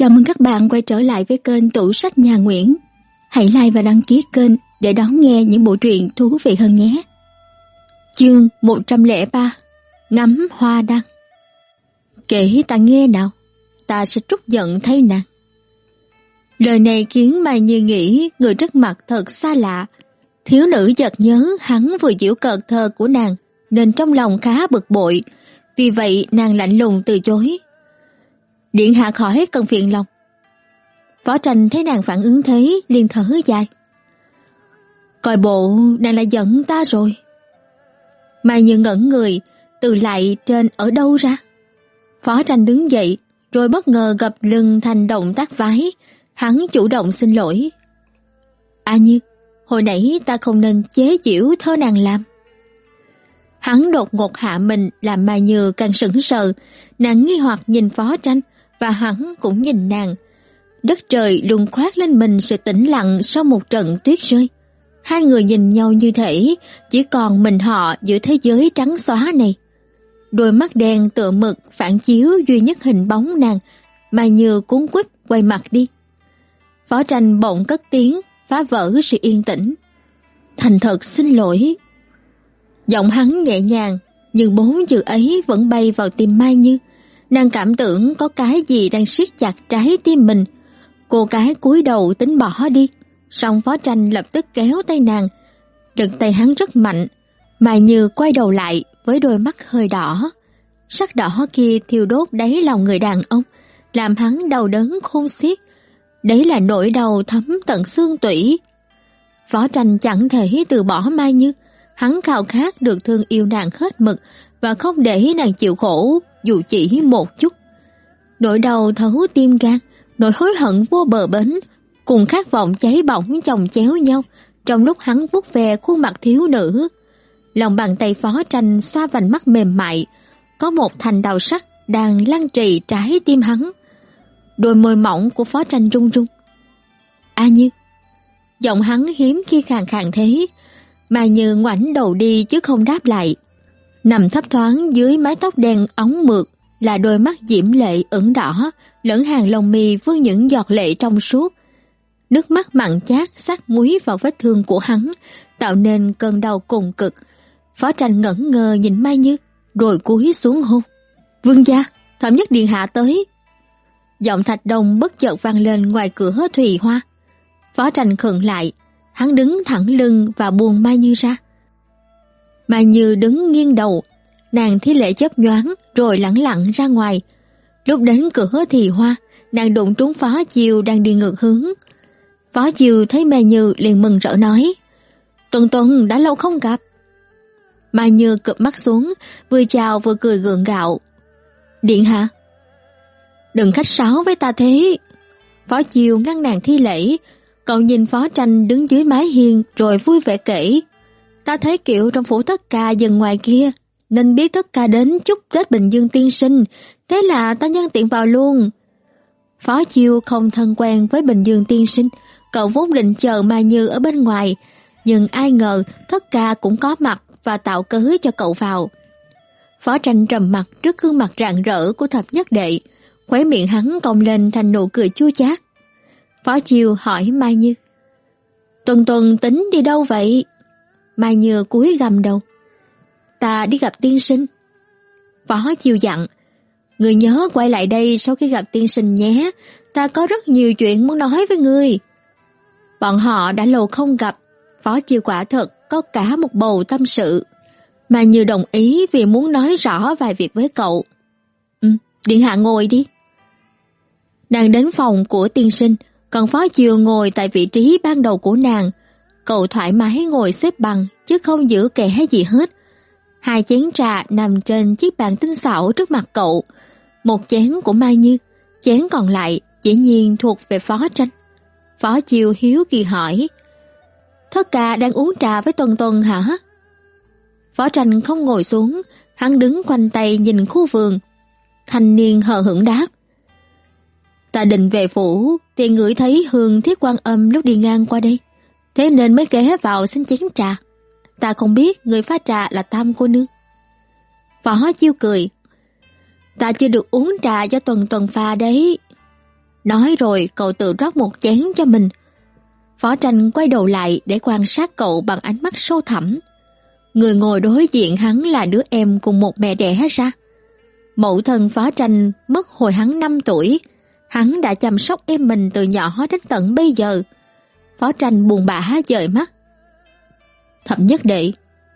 Chào mừng các bạn quay trở lại với kênh Tủ sách Nhà Nguyễn. Hãy like và đăng ký kênh để đón nghe những bộ truyện thú vị hơn nhé. Chương 103 Ngắm hoa đăng Kể ta nghe nào, ta sẽ trút giận thay nàng. Lời này khiến Mai Như nghĩ người trước mặt thật xa lạ. Thiếu nữ chợt nhớ hắn vừa giễu cợt thơ của nàng, nên trong lòng khá bực bội. Vì vậy nàng lạnh lùng từ chối. Điện hạ khỏi cần phiền lòng. Phó tranh thấy nàng phản ứng thế, liền thở dài. Coi bộ nàng lại giận ta rồi. Mai Như ngẩn người, từ lại trên ở đâu ra? Phó tranh đứng dậy, rồi bất ngờ gập lưng thành động tác vái, hắn chủ động xin lỗi. A Như, hồi nãy ta không nên chế giễu thơ nàng làm. Hắn đột ngột hạ mình làm Mai Như càng sững sờ, nàng nghi hoặc nhìn phó tranh, và hắn cũng nhìn nàng. Đất trời luôn khoát lên mình sự tĩnh lặng sau một trận tuyết rơi. Hai người nhìn nhau như thể chỉ còn mình họ giữa thế giới trắng xóa này. Đôi mắt đen tựa mực phản chiếu duy nhất hình bóng nàng, mà như cuốn quýt quay mặt đi. Phó tranh bỗng cất tiếng, phá vỡ sự yên tĩnh. Thành thật xin lỗi. Giọng hắn nhẹ nhàng, nhưng bốn chữ ấy vẫn bay vào tim Mai Như. Nàng cảm tưởng có cái gì đang siết chặt trái tim mình. Cô gái cúi đầu tính bỏ đi, song phó tranh lập tức kéo tay nàng. Lực tay hắn rất mạnh, Mai Như quay đầu lại với đôi mắt hơi đỏ. Sắc đỏ kia thiêu đốt đáy lòng người đàn ông, làm hắn đau đớn khôn xiết. Đấy là nỗi đau thấm tận xương tủy. Phó tranh chẳng thể từ bỏ Mai Như, hắn khao khát được thương yêu nàng hết mực và không để nàng chịu khổ dù chỉ một chút. Nỗi đau thấu tim gan, nỗi hối hận vô bờ bến, cùng khát vọng cháy bỏng chồng chéo nhau trong lúc hắn vuốt về khuôn mặt thiếu nữ. Lòng bàn tay phó tranh xoa vành mắt mềm mại, có một thành đào sắc đang lăn trì trái tim hắn. Đôi môi mỏng của phó tranh rung rung. A Như Giọng hắn hiếm khi khàn khàn thế, mà Như ngoảnh đầu đi chứ không đáp lại. Nằm thấp thoáng dưới mái tóc đen óng mượt là đôi mắt diễm lệ ửng đỏ, lẫn hàng lông mi vương những giọt lệ trong suốt. Nước mắt mặn chát sát muối vào vết thương của hắn, tạo nên cơn đau cùng cực. Phó tranh ngẩn ngơ nhìn Mai Như, rồi cúi xuống hôn. Vương gia, thẩm nhất điện hạ tới. Giọng thạch đông bất chợt vang lên ngoài cửa thùy hoa. Phó tranh khựng lại, hắn đứng thẳng lưng và buông Mai Như ra. Mai Như đứng nghiêng đầu, nàng thi lệ chớp nhoáng rồi lẳng lặng ra ngoài. Lúc đến cửa thì hoa, nàng đụng trúng Phó Chiêu đang đi ngược hướng. Phó Chiêu thấy Mai Như liền mừng rỡ nói, Tuần Tuần đã lâu không gặp. Mai Như cụp mắt xuống, vừa chào vừa cười gượng gạo. Điện hạ? Đừng khách sáo với ta thế. Phó Chiêu ngăn nàng thi lễ, cậu nhìn Phó Tranh đứng dưới mái hiên rồi vui vẻ kể. Ta thấy kiểu trong phủ tất ca dần ngoài kia, nên biết tất ca đến chúc Tết Bình Dương tiên sinh, thế là ta nhân tiện vào luôn. Phó Chiêu không thân quen với Bình Dương tiên sinh, cậu vốn định chờ Mai Như ở bên ngoài, nhưng ai ngờ tất ca cũng có mặt và tạo cớ cho cậu vào. Phó tranh trầm mặt trước gương mặt rạng rỡ của thập nhất đệ, khóe miệng hắn cong lên thành nụ cười chua chát. Phó Chiêu hỏi Mai Như, Tuần tuần tính đi đâu vậy? Mai Như cúi gầm đầu. Ta đi gặp tiên sinh. Phó Chiều dặn. Người nhớ quay lại đây sau khi gặp tiên sinh nhé. Ta có rất nhiều chuyện muốn nói với người. Bọn họ đã lâu không gặp. Phó Chiều quả thật có cả một bầu tâm sự. Mà Như đồng ý vì muốn nói rõ vài việc với cậu. Ừ, điện hạ ngồi đi. Nàng đến phòng của tiên sinh, còn Phó Chiều ngồi tại vị trí ban đầu của nàng, Cậu thoải mái ngồi xếp bằng chứ không giữ kẻ gì hết. Hai chén trà nằm trên chiếc bàn tinh xảo trước mặt cậu. Một chén của Mai Như, chén còn lại dĩ nhiên thuộc về Phó Tranh. Phó Chiêu hiếu kỳ hỏi, Thất ca đang uống trà với Tuần Tuần hả? Phó Tranh không ngồi xuống, hắn đứng quanh tay nhìn khu vườn. Thanh niên hờ hững đáp. Ta định về phủ, thì ngửi thấy hương thiết quan âm lúc đi ngang qua đây thế nên mới ghé vào xin chén trà. Ta không biết người pha trà là Tam cô nương. Phó chiêu cười. Ta chưa được uống trà do tuần tuần pha đấy. Nói rồi, cậu tự rót một chén cho mình. Phó tranh quay đầu lại để quan sát cậu bằng ánh mắt sâu thẳm. Người ngồi đối diện hắn là đứa em cùng một mẹ đẻ ra. Mẫu thân phó tranh mất hồi hắn 5 tuổi. Hắn đã chăm sóc em mình từ nhỏ đến tận bây giờ. Phó tranh buồn bã dời mắt. Thậm nhất đệ,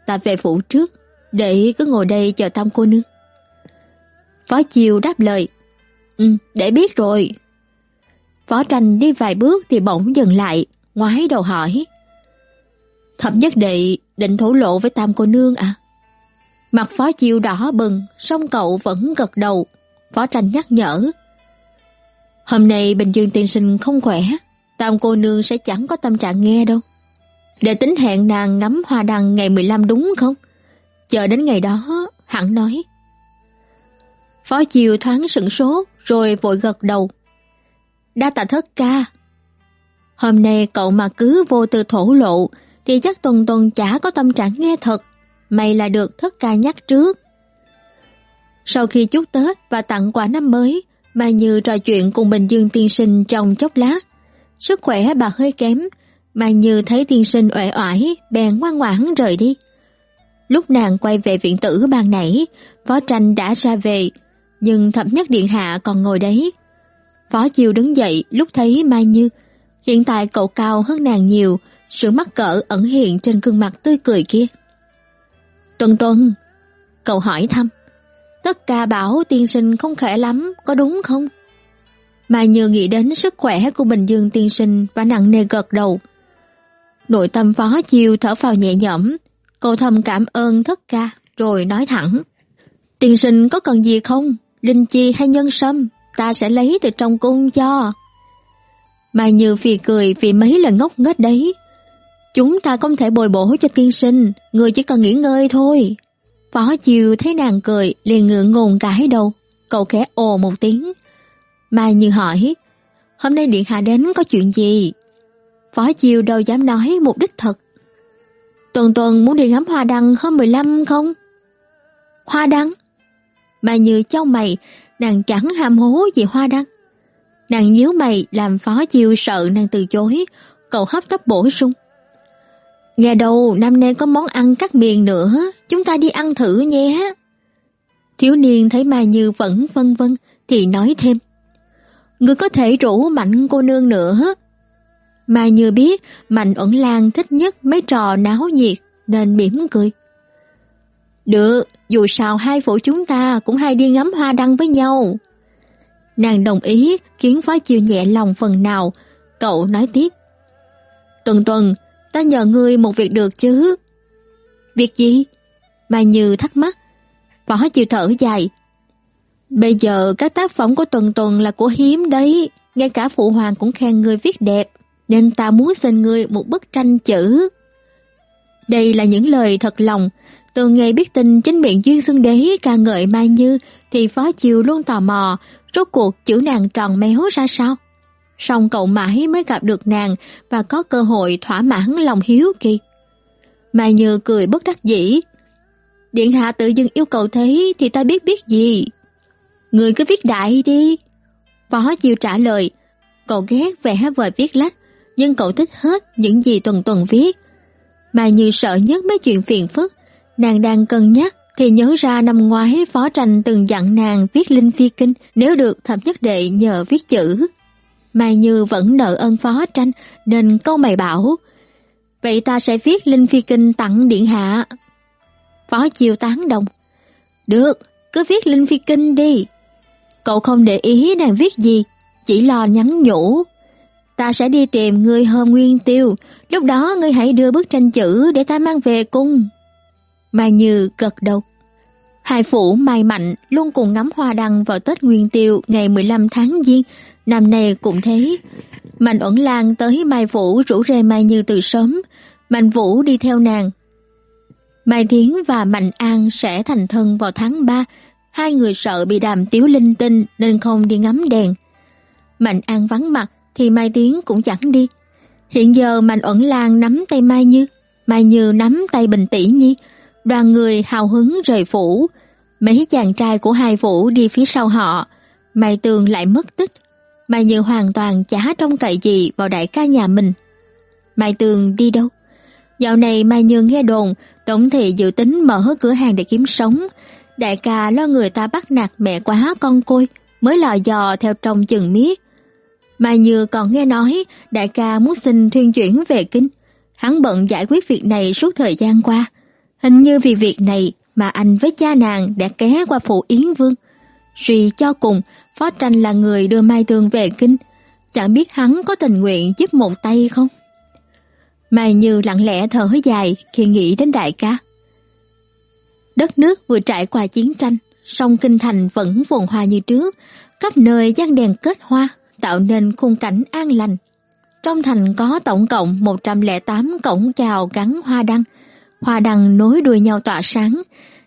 ta về phủ trước, đệ cứ ngồi đây chờ tam cô nương. Phó Chiều đáp lời. Ừ, để biết rồi. Phó tranh đi vài bước thì bỗng dừng lại, ngoái đầu hỏi. Thậm nhất đệ định thổ lộ với tam cô nương à? Mặt phó chiêu đỏ bừng, song cậu vẫn gật đầu. Phó tranh nhắc nhở. Hôm nay Bình Dương tiên sinh không khỏe, tam cô nương sẽ chẳng có tâm trạng nghe đâu. Để tính hẹn nàng ngắm hoa đăng ngày 15 đúng không? Chờ đến ngày đó, hẳn nói. Phó chiêu thoáng sửng số, rồi vội gật đầu. Đa tạ thất ca. Hôm nay cậu mà cứ vô tư thổ lộ, thì chắc tuần tuần chả có tâm trạng nghe thật. May là được thất ca nhắc trước. Sau khi chúc Tết và tặng quà năm mới, Mai Như trò chuyện cùng Bình Dương tiên sinh trong chốc lát. Sức khỏe bà hơi kém, Mai Như thấy tiên sinh uể oải, bèn ngoan ngoãn rời đi. Lúc nàng quay về viện tử ban nãy, Phó Tranh đã ra về, nhưng thập nhất điện hạ còn ngồi đấy. Phó Chiêu đứng dậy lúc thấy Mai Như, hiện tại cậu cao hơn nàng nhiều, sự mắc cỡ ẩn hiện trên gương mặt tươi cười kia. Tuần tuần, cậu hỏi thăm, tất cả bảo tiên sinh không khỏe lắm, có đúng không? Mà Như nghĩ đến sức khỏe của Bình Dương tiên sinh và nặng nề gật đầu. Nội tâm phó chiêu thở phào nhẹ nhõm, cô thầm cảm ơn thất ca, rồi nói thẳng. Tiên sinh có cần gì không? Linh chi hay nhân sâm, ta sẽ lấy từ trong cung cho. Mai Như phì cười vì mấy lần ngốc nghếch đấy. Chúng ta không thể bồi bổ cho tiên sinh, người chỉ cần nghỉ ngơi thôi. Phó Chiêu thấy nàng cười, liền ngượng ngùng cái đầu. Cậu khẽ ồ một tiếng. Mai Như hỏi, hôm nay Điện Hạ đến có chuyện gì? Phó Chiêu đâu dám nói mục đích thật. Tuần tuần muốn đi ngắm hoa đăng hôm 15 không? Hoa đăng? Mai Như trong mày, nàng chẳng ham hố gì hoa đăng. Nàng nhíu mày làm Phó Chiêu sợ nàng từ chối, cậu hấp tấp bổ sung. Nghe đâu năm nay có món ăn cắt miền nữa, chúng ta đi ăn thử nhé. Thiếu niên thấy Mai Như vẫn vân vân thì nói thêm. Ngươi có thể rủ Mạnh cô nương nữa. Mai Như biết Mạnh ẩn lan thích nhất mấy trò náo nhiệt nên mỉm cười. Được, dù sao hai phụ chúng ta cũng hay đi ngắm hoa đăng với nhau. Nàng đồng ý khiến phó chiều nhẹ lòng phần nào. Cậu nói tiếp. Tuần tuần, ta nhờ ngươi một việc được chứ? Việc gì? Mai Như thắc mắc. Phó chiều thở dài. Bây giờ các tác phẩm của Tuần Tuần là của hiếm đấy. Ngay cả Phụ Hoàng cũng khen người viết đẹp. Nên ta muốn xin ngươi một bức tranh chữ. Đây là những lời thật lòng. Từ ngày biết tin chính miệng Duyên Xuân Đế ca ngợi Mai Như, thì Phó Chiều luôn tò mò, rốt cuộc chữ nàng tròn méo ra sao. Song cậu mãi mới gặp được nàng và có cơ hội thỏa mãn lòng hiếu kỳ. Mai Như cười bất đắc dĩ. Điện hạ tự dưng yêu cầu thế thì ta biết biết gì. Người cứ viết đại đi. Phó Chiêu trả lời. Cậu ghét vẽ vời viết lách, nhưng cậu thích hết những gì tuần tuần viết. Mà Như sợ nhất mấy chuyện phiền phức, nàng đang cân nhắc thì nhớ ra năm ngoái Phó Tranh từng dặn nàng viết Linh Phi Kinh nếu được thập nhất đệ nhờ viết chữ. Mai Như vẫn nợ ơn Phó Tranh nên câu mày bảo Vậy ta sẽ viết Linh Phi Kinh tặng Điện Hạ. Phó Chiêu tán đồng. Được, cứ viết Linh Phi Kinh đi. Cậu không để ý nàng viết gì, chỉ lo nhắn nhủ. Ta sẽ đi tìm ngươi hôm nguyên tiêu, lúc đó ngươi hãy đưa bức tranh chữ để ta mang về cung. Mai Như gật đầu. Hai phủ Mai Mạnh luôn cùng ngắm hoa đăng vào Tết Nguyên Tiêu ngày 15 tháng Giêng, năm nay cũng thế. Mạnh ẩn lan tới Mai vũ rủ rê Mai Như từ sớm, Mạnh Vũ đi theo nàng. Mai Thiến và Mạnh An sẽ thành thân vào tháng 3, hai người sợ bị đàm tiếu linh tinh nên không đi ngắm đèn. Mạnh An vắng mặt thì Mai Tiến cũng chẳng đi. Hiện giờ Mạnh ẩn lan nắm tay Mai Như, Mai Như nắm tay Bình Tỷ Nhi, đoàn người hào hứng rời phủ. Mấy chàng trai của hai phủ đi phía sau họ, Mai Tường lại mất tích. Mai Như hoàn toàn chả trông cậy gì vào đại ca nhà mình. Mai Tường đi đâu? Dạo này Mai Như nghe đồn Đổng Thị dự tính mở cửa hàng để kiếm sống. Đại ca lo người ta bắt nạt mẹ quá con côi mới lò dò theo trong chừng miết. Mai Như còn nghe nói đại ca muốn xin thuyên chuyển về kinh. Hắn bận giải quyết việc này suốt thời gian qua. Hình như vì việc này mà anh với cha nàng đã ké qua phủ Yến Vương. Suy cho cùng, Phó Tranh là người đưa Mai Tường về kinh. Chẳng biết hắn có tình nguyện giúp một tay không? Mai Như lặng lẽ thở dài khi nghĩ đến đại ca. Đất nước vừa trải qua chiến tranh, song kinh thành vẫn phồn hoa như trước, khắp nơi gian đèn kết hoa, tạo nên khung cảnh an lành. Trong thành có tổng cộng 108 cổng chào gắn hoa đăng, hoa đăng nối đuôi nhau tỏa sáng,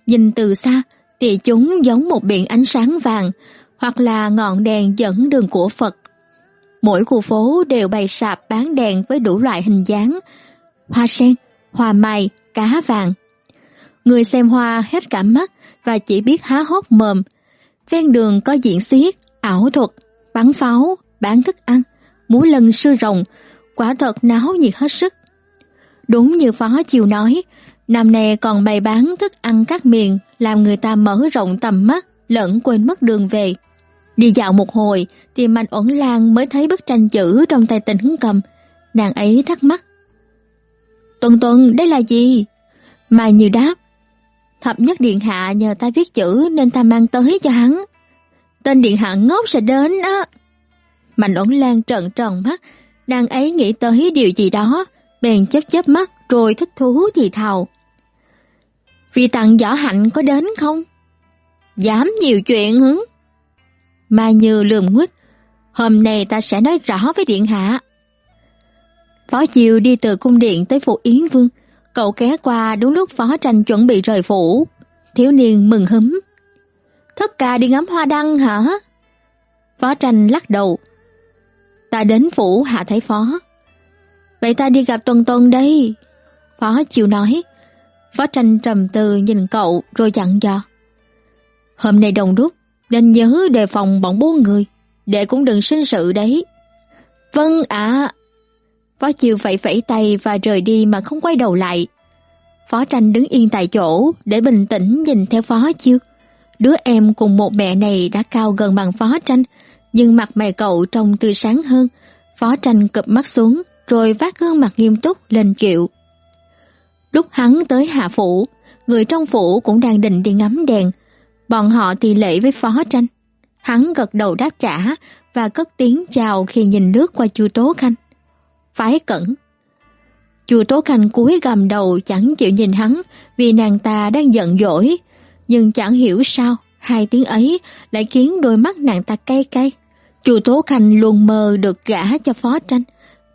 nhìn từ xa thì chúng giống một biển ánh sáng vàng hoặc là ngọn đèn dẫn đường của Phật. Mỗi khu phố đều bày sạp bán đèn với đủ loại hình dáng, hoa sen, hoa mai, cá vàng. Người xem hoa hết cả mắt và chỉ biết há hốc mồm. Ven đường có diễn xiết, ảo thuật, bắn pháo, bán thức ăn, múa lân sư rồng, quả thật náo nhiệt hết sức. Đúng như Phó Chiều nói, năm nay còn bày bán thức ăn các miền làm người ta mở rộng tầm mắt, lẫn quên mất đường về. Đi dạo một hồi thì Mạnh Uẩn Lan mới thấy bức tranh chữ trong tay tỉnh cầm. Nàng ấy thắc mắc. Tuần tuần, đây là gì? Mai Như đáp. Thập nhất điện hạ nhờ ta viết chữ nên ta mang tới cho hắn. Tên điện hạ ngốc sẽ đến á. Mạnh ổn Lan trợn tròn mắt, đang ấy nghĩ tới điều gì đó, bèn chớp chớp mắt rồi thích thú thì thào. Vì tặng võ hạnh có đến không? Dám nhiều chuyện hứng. Mai Như lườm nguyết, hôm nay ta sẽ nói rõ với điện hạ. Phó Chiều đi từ cung điện tới phủ Yến Vương, cậu ghé qua đúng lúc Phó Tranh chuẩn bị rời phủ. Thiếu niên mừng húm. Thất ca đi ngắm hoa đăng hả? Phó Tranh lắc đầu. Ta đến phủ hạ thấy phó. Vậy ta đi gặp Tuần Tuần đây. Phó Chiều nói. Phó Tranh trầm tư nhìn cậu rồi dặn dò. Hôm nay đồng đúc, nên nhớ đề phòng bọn bốn người, để cũng đừng sinh sự đấy. Vâng ạ. Phó chiêu vẫy vẫy tay và rời đi mà không quay đầu lại. Phó Tranh đứng yên tại chỗ để bình tĩnh nhìn theo Phó Chiêu. Đứa em cùng một mẹ này đã cao gần bằng Phó Tranh, nhưng mặt mày cậu trông tươi sáng hơn. Phó Tranh cụp mắt xuống, rồi vác gương mặt nghiêm túc lên kiệu. Lúc hắn tới hạ phủ, người trong phủ cũng đang định đi ngắm đèn. Bọn họ thì lễ với Phó Tranh. Hắn gật đầu đáp trả và cất tiếng chào khi nhìn lướt qua Chu Tố Khanh. Phái cẩn. Chu Tố Khanh cúi gầm đầu chẳng chịu nhìn hắn vì nàng ta đang giận dỗi. Nhưng chẳng hiểu sao, hai tiếng ấy lại khiến đôi mắt nàng ta cay cay. Chu Tố Khanh luôn mơ được gả cho Phó Tranh.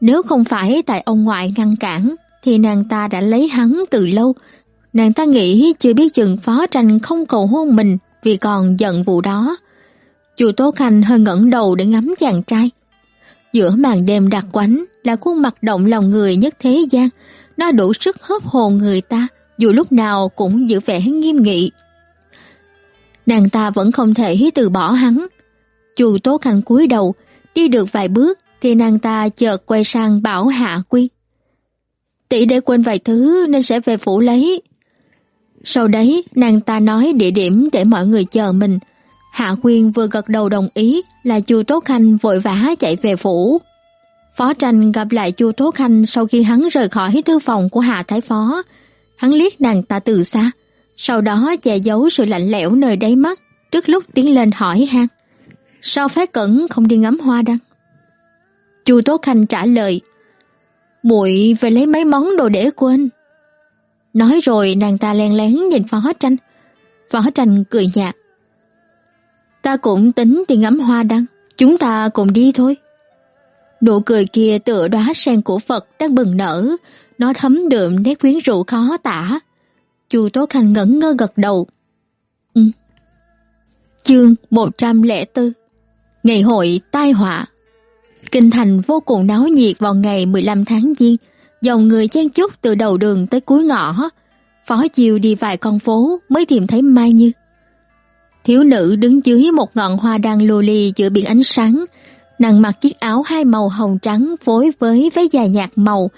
Nếu không phải tại ông ngoại ngăn cản, thì nàng ta đã lấy hắn từ lâu. Nàng ta nghĩ chưa biết chừng Phó Tranh không cầu hôn mình vì còn giận vụ đó. Chu Tố Khanh hơi ngẩng đầu để ngắm chàng trai. Giữa màn đêm đặc quánh là khuôn mặt động lòng người nhất thế gian, nó đủ sức hớp hồn người ta, dù lúc nào cũng giữ vẻ nghiêm nghị. Nàng ta vẫn không thể từ bỏ hắn. Chu Tố Khanh cúi đầu, đi được vài bước thì nàng ta chợt quay sang bảo Hạ quy Tỷ để quên vài thứ nên sẽ về phủ lấy. Sau đấy, nàng ta nói địa điểm để mọi người chờ mình. Hạ Quyên vừa gật đầu đồng ý là Chu Tố Khanh vội vã chạy về phủ. Phó Tranh gặp lại Chu Tố Khanh sau khi hắn rời khỏi thư phòng của Hạ Thái Phó. Hắn liếc nàng ta từ xa, sau đó che giấu sự lạnh lẽo nơi đáy mắt, trước lúc tiến lên hỏi han. Sao phái cẩn không đi ngắm hoa đăng? Chu Tố Khanh trả lời, muội về lấy mấy món đồ để quên. Nói rồi nàng ta len lén nhìn Phó Tranh. Phó Tranh cười nhạt. Ta cũng tính đi ngắm hoa đăng, chúng ta cùng đi thôi. Nụ cười kia tựa đóa sen của Phật đang bừng nở, nó thấm đượm nét quyến rũ khó tả. Chu Tố Khanh ngẩn ngơ gật đầu. Ừ. Chương 104 Ngày hội tai họa Kinh thành vô cùng náo nhiệt vào ngày 15 tháng Giêng, dòng người chen chúc từ đầu đường tới cuối ngõ. Phó Chiều đi vài con phố mới tìm thấy Mai Như. Thiếu nữ đứng dưới một ngọn hoa đang lô ly giữa biển ánh sáng, Nàng mặc chiếc áo hai màu hồng trắng phối với váy dài nhạt màu,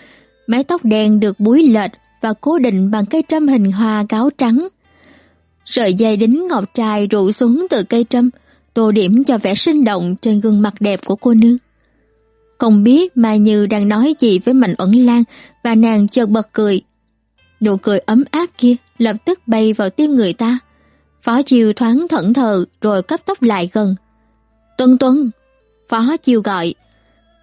mái tóc đen được búi lệch và cố định bằng cây trâm hình hoa cáo trắng. Sợi dây đính ngọc trai rụ xuống từ cây trâm, tô điểm cho vẻ sinh động trên gương mặt đẹp của cô nương. Không biết Mai Như đang nói gì với Mạnh Uẩn Lan và nàng chợt bật cười. Nụ cười ấm áp kia lập tức bay vào tim người ta. Phó Chiêu thoáng thẫn thờ rồi cấp tốc lại gần. Tuân Tuân! Phó Chiêu gọi.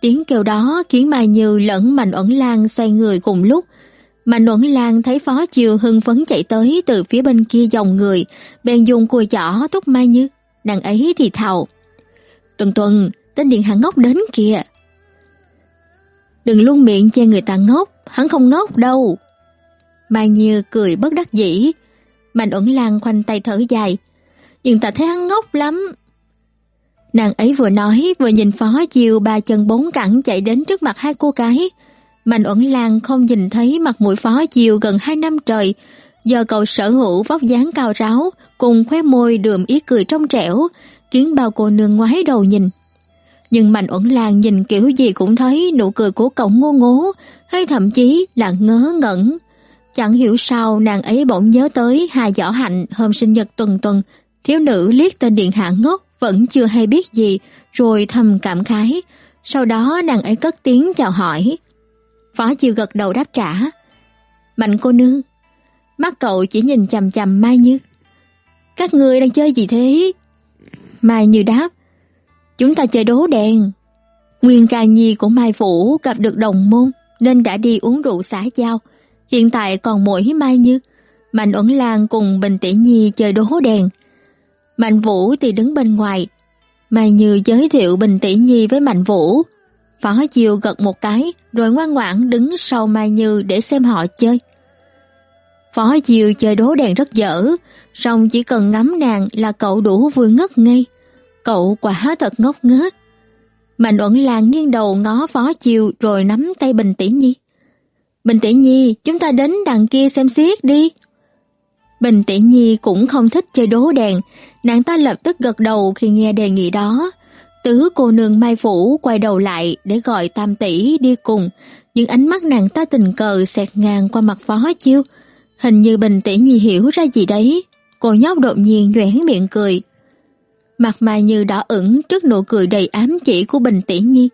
Tiếng kêu đó khiến Mai Như lẫn Mạnh Uẩn Lan xoay người cùng lúc. Mạnh Uẩn Lan thấy Phó Chiêu hưng phấn chạy tới từ phía bên kia dòng người, bèn dùng cùi chỏ thúc Mai Như. Nàng ấy thì thào. tuần tuần tên điện hạ ngốc đến kìa. Đừng luôn miệng che người ta ngốc, hắn không ngốc đâu. Mai Như cười bất đắc dĩ. Mạnh Uẩn Lan khoanh tay thở dài. Nhưng ta thấy hắn ngốc lắm. Nàng ấy vừa nói vừa nhìn Phó Chiêu ba chân bốn cẳng chạy đến trước mặt hai cô gái. Mạnh Uẩn Lan không nhìn thấy mặt mũi Phó Chiêu gần hai năm trời, do cậu sở hữu vóc dáng cao ráo cùng khóe môi đượm ý cười trong trẻo, khiến bao cô nương ngoái đầu nhìn. Nhưng Mạnh Uẩn Lan nhìn kiểu gì cũng thấy nụ cười của cậu ngô ngố, hay thậm chí là ngớ ngẩn. Chẳng hiểu sao nàng ấy bỗng nhớ tới Hà Võ Hạnh hôm sinh nhật tuần tuần, thiếu nữ liếc tên điện hạ ngốc vẫn chưa hay biết gì, rồi thầm cảm khái. Sau đó nàng ấy cất tiếng chào hỏi. Phó Chiêu gật đầu đáp trả. Mạnh cô nương. Mắt cậu chỉ nhìn chằm chằm Mai Như. Các người đang chơi gì thế? Mai Như đáp. Chúng ta chơi đố đèn. Nguyên ca nhi của Mai Phủ gặp được đồng môn nên đã đi uống rượu xã giao. Hiện tại còn mỗi Mai Như. Mạnh Uẩn Lan cùng Bình Tỷ Nhi chơi đố đèn. Mạnh Vũ thì đứng bên ngoài. Mai Như giới thiệu Bình Tỷ Nhi với Mạnh Vũ. Phó Chiêu gật một cái rồi ngoan ngoãn đứng sau Mai Như để xem họ chơi. Phó Chiêu chơi đố đèn rất dở, song chỉ cần ngắm nàng là cậu đủ vui ngất ngây. Cậu quả thật ngốc nghếch. Mạnh Uẩn Lan nghiêng đầu ngó Phó Chiêu rồi nắm tay Bình Tỷ Nhi. Bình Tỷ Nhi, chúng ta đến đằng kia xem xiếc đi. Bình Tỷ Nhi cũng không thích chơi đố đèn, nàng ta lập tức gật đầu khi nghe đề nghị đó. Tứ cô nương Mai Phủ quay đầu lại để gọi Tam Tỷ đi cùng, nhưng ánh mắt nàng ta tình cờ xẹt ngang qua mặt Phó Chiêu. Hình như Bình Tỷ Nhi hiểu ra gì đấy, cô nhóc đột nhiên nhoẻn miệng cười. Mặt Mai Như đỏ ửng trước nụ cười đầy ám chỉ của Bình Tỷ Nhi.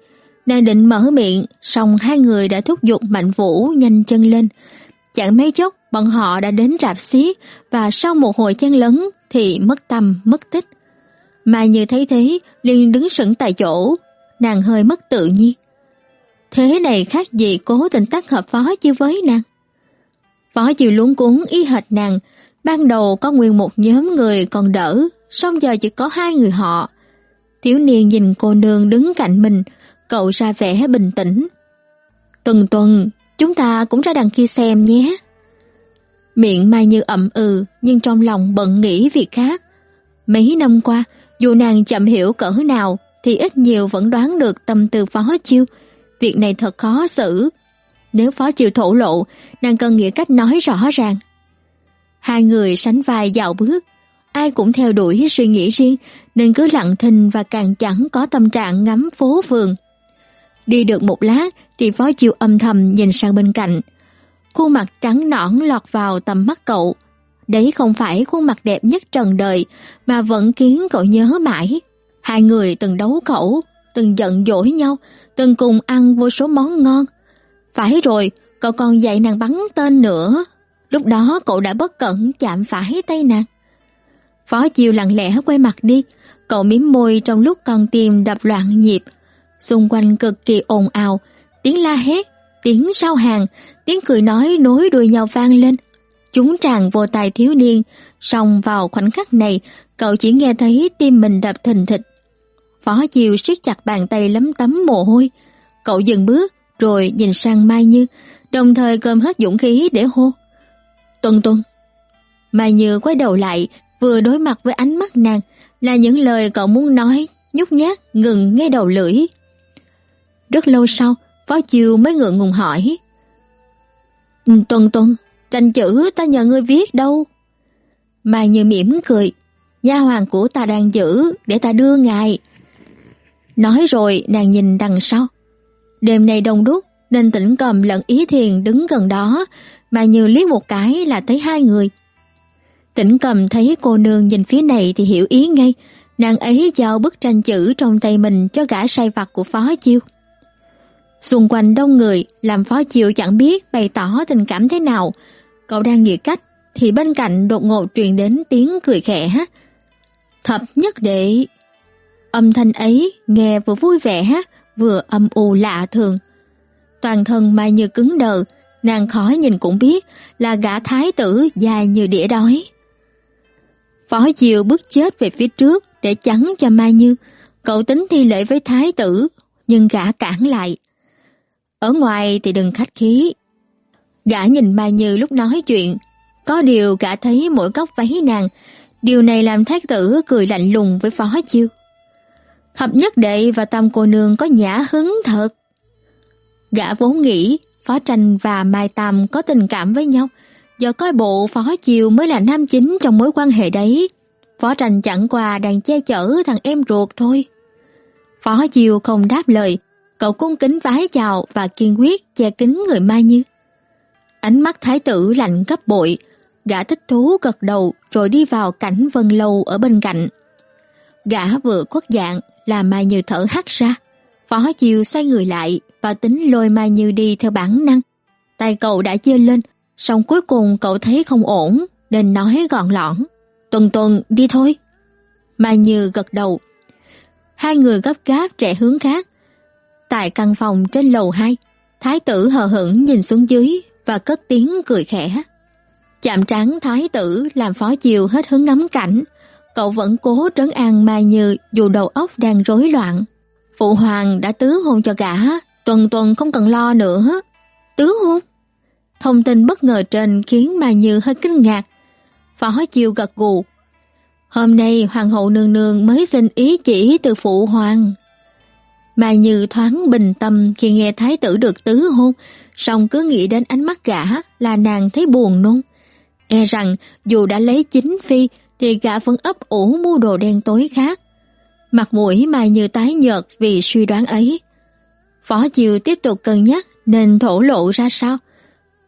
Nàng định mở miệng, song hai người đã thúc giục Mạnh Vũ nhanh chân lên. Chẳng mấy chốc, bọn họ đã đến rạp xiếc và sau một hồi chen lấn thì mất tâm, mất tích. Mai Như thấy thế, liền đứng sững tại chỗ, nàng hơi mất tự nhiên. Thế này khác gì cố tình tác hợp phó chứ với nàng. Phó chiều luống cuốn y hệt nàng, ban đầu có nguyên một nhóm người còn đỡ, song giờ chỉ có hai người họ. Thiếu niên nhìn cô nương đứng cạnh mình, cậu ra vẻ bình tĩnh. Tuần tuần, chúng ta cũng ra đằng kia xem nhé. Miệng Mai Như ậm ừ, nhưng trong lòng bận nghĩ việc khác. Mấy năm qua, dù nàng chậm hiểu cỡ nào, thì ít nhiều vẫn đoán được tâm tư phó chiêu. Việc này thật khó xử. Nếu phó chiêu thổ lộ, nàng cần nghĩa cách nói rõ ràng. Hai người sánh vai dạo bước, ai cũng theo đuổi suy nghĩ riêng, nên cứ lặng thinh và càng chẳng có tâm trạng ngắm phố phường. Đi được một lát thì phó chiêu âm thầm nhìn sang bên cạnh. Khuôn mặt trắng nõn lọt vào tầm mắt cậu. Đấy không phải khuôn mặt đẹp nhất trần đời mà vẫn khiến cậu nhớ mãi. Hai người từng đấu cẩu, từng giận dỗi nhau, từng cùng ăn vô số món ngon. Phải rồi, cậu còn dạy nàng bắn tên nữa. Lúc đó cậu đã bất cẩn chạm phải tay nàng. Phó Chiêu lặng lẽ quay mặt đi, cậu mím môi trong lúc con tim đập loạn nhịp. Xung quanh cực kỳ ồn ào, tiếng la hét, tiếng sau hàng, tiếng cười nói nối đuôi nhau vang lên. Chúng tràn vô tài thiếu niên, song vào khoảnh khắc này, cậu chỉ nghe thấy tim mình đập thình thịch. Phó Chiêu siết chặt bàn tay lấm tấm mồ hôi. Cậu dừng bước, rồi nhìn sang Mai Như, đồng thời gom hết dũng khí để hô. Tuân tuân. Mai Như quay đầu lại, vừa đối mặt với ánh mắt nàng, là những lời cậu muốn nói, nhút nhát, ngừng ngay đầu lưỡi. Rất lâu sau, Phó Chiêu mới ngượng ngùng hỏi. Ừ, tuân tuân, tranh chữ ta nhờ ngươi viết đâu? Mai Như mỉm cười, gia hoàng của ta đang giữ, để ta đưa ngài. Nói rồi nàng nhìn đằng sau. Đêm nay đông đúc nên tỉnh cầm lẫn ý thiền đứng gần đó mà như liếc một cái là thấy hai người. Tỉnh cầm thấy cô nương nhìn phía này thì hiểu ý ngay, nàng ấy giao bức tranh chữ trong tay mình cho gã sai vặt của phó chiêu. Xung quanh đông người, làm phó chiêu chẳng biết bày tỏ tình cảm thế nào. Cậu đang nghĩ cách, thì bên cạnh đột ngột truyền đến tiếng cười khẽ. Thập nhất đệ. Âm thanh ấy nghe vừa vui vẻ, vừa âm u lạ thường. Toàn thân Mai Như cứng đờ, nàng khó nhìn cũng biết là gã thái tử dài như đĩa đói. Phó Diều bước chết về phía trước để chắn cho Mai Như, cậu tính thi lễ với thái tử, nhưng gã cản lại. Ở ngoài thì đừng khách khí. Gã nhìn Mai Như lúc nói chuyện, có điều gã thấy mỗi góc váy nàng, điều này làm thái tử cười lạnh lùng với Phó Chiêu. Thập nhất đệ và tam cô nương có nhã hứng thật. Gã vốn nghĩ Phó Tranh và Mai Tam có tình cảm với nhau, do coi bộ Phó Chiều mới là nam chính trong mối quan hệ đấy. Phó Tranh chẳng qua đang che chở thằng em ruột thôi. Phó Chiều không đáp lời, cậu cung kính vái chào và kiên quyết che kính người Mai Như. Ánh mắt thái tử lạnh gấp bội, gã thích thú gật đầu rồi đi vào cảnh vân lâu ở bên cạnh. Gã vừa khuất dạng là Mai Như thở hắt ra. Phó Chiều xoay người lại và tính lôi Mai Như đi theo bản năng. Tay cậu đã dơ lên, song cuối cùng cậu thấy không ổn nên nói gọn lõn. Tuần tuần đi thôi. Mai Như gật đầu. Hai người gấp gáp rẽ hướng khác. Tại căn phòng trên lầu 2, thái tử hờ hững nhìn xuống dưới và cất tiếng cười khẽ. Chạm trán thái tử làm phó chiều hết hứng ngắm cảnh, cậu vẫn cố trấn an Mai Như dù đầu óc đang rối loạn. Phụ hoàng đã tứ hôn cho gã, tuần tuần không cần lo nữa. Tứ hôn? Thông tin bất ngờ trên khiến Mai Như hơi kinh ngạc. Phó chiều gật gù. Hôm nay hoàng hậu nương nương mới xin ý chỉ từ phụ hoàng. Mai Như thoáng bình tâm khi nghe thái tử được tứ hôn, song cứ nghĩ đến ánh mắt gã là nàng thấy buồn nôn. E rằng dù đã lấy chính phi thì gã vẫn ấp ủ mua đồ đen tối khác. Mặt mũi Mai Như tái nhợt vì suy đoán ấy. Phó Chiều tiếp tục cân nhắc nên thổ lộ ra sao.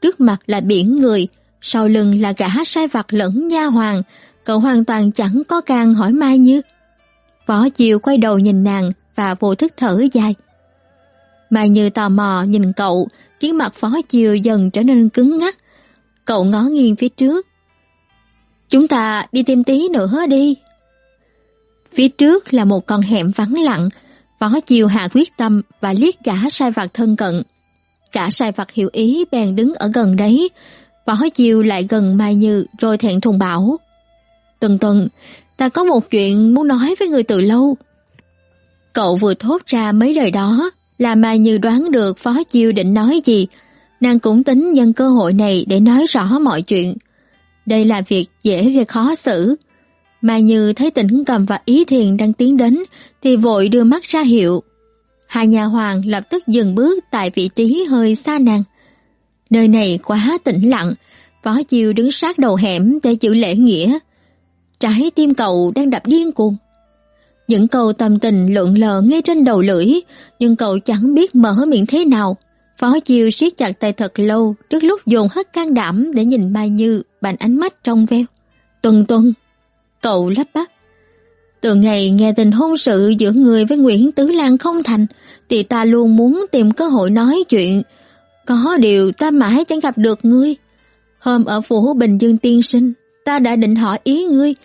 Trước mặt là biển người, sau lưng là gã sai vặt lẫn nha hoàng, cậu hoàn toàn chẳng có can hỏi Mai Như. Phó Chiều quay đầu nhìn nàng và vô thức thở dài. Mai Như tò mò nhìn cậu, khiến mặt Phó Chiều dần trở nên cứng ngắc. Cậu ngó nghiêng phía trước. Chúng ta đi thêm tí nữa đi. Phía trước là một con hẻm vắng lặng, Phó Chiều hạ quyết tâm và liếc gã sai vặt thân cận. Cả sai vặt hiểu ý bèn đứng ở gần đấy, Phó Chiều lại gần Mai Như rồi thẹn thùng bảo. Tuần tuần, ta có một chuyện muốn nói với người từ lâu. Cậu vừa thốt ra mấy lời đó, là Mai Như đoán được Phó Chiêu định nói gì, nàng cũng tính nhân cơ hội này để nói rõ mọi chuyện. Đây là việc dễ gây khó xử, mai Như thấy tỉnh cầm và ý thiền đang tiến đến thì vội đưa mắt ra hiệu. Hai nhà hoàng lập tức dừng bước tại vị trí hơi xa nàng. Nơi này quá tĩnh lặng, Phó Chiêu đứng sát đầu hẻm để chịu lễ nghĩa. Trái tim cậu đang đập điên cuồng. Những câu tâm tình lượn lờ ngay trên đầu lưỡi, nhưng cậu chẳng biết mở miệng thế nào. Phó Chiêu siết chặt tay thật lâu trước lúc dồn hết can đảm để nhìn Mai Như bằng ánh mắt trong veo. Tuần tuần, Cậu lắp bắp. Từ ngày nghe tình hôn sự giữa người với Nguyễn Tứ Lan không thành, thì ta luôn muốn tìm cơ hội nói chuyện. Có điều ta mãi chẳng gặp được ngươi. Hôm ở phủ Bình Dương tiên sinh, ta đã định hỏi ý ngươi,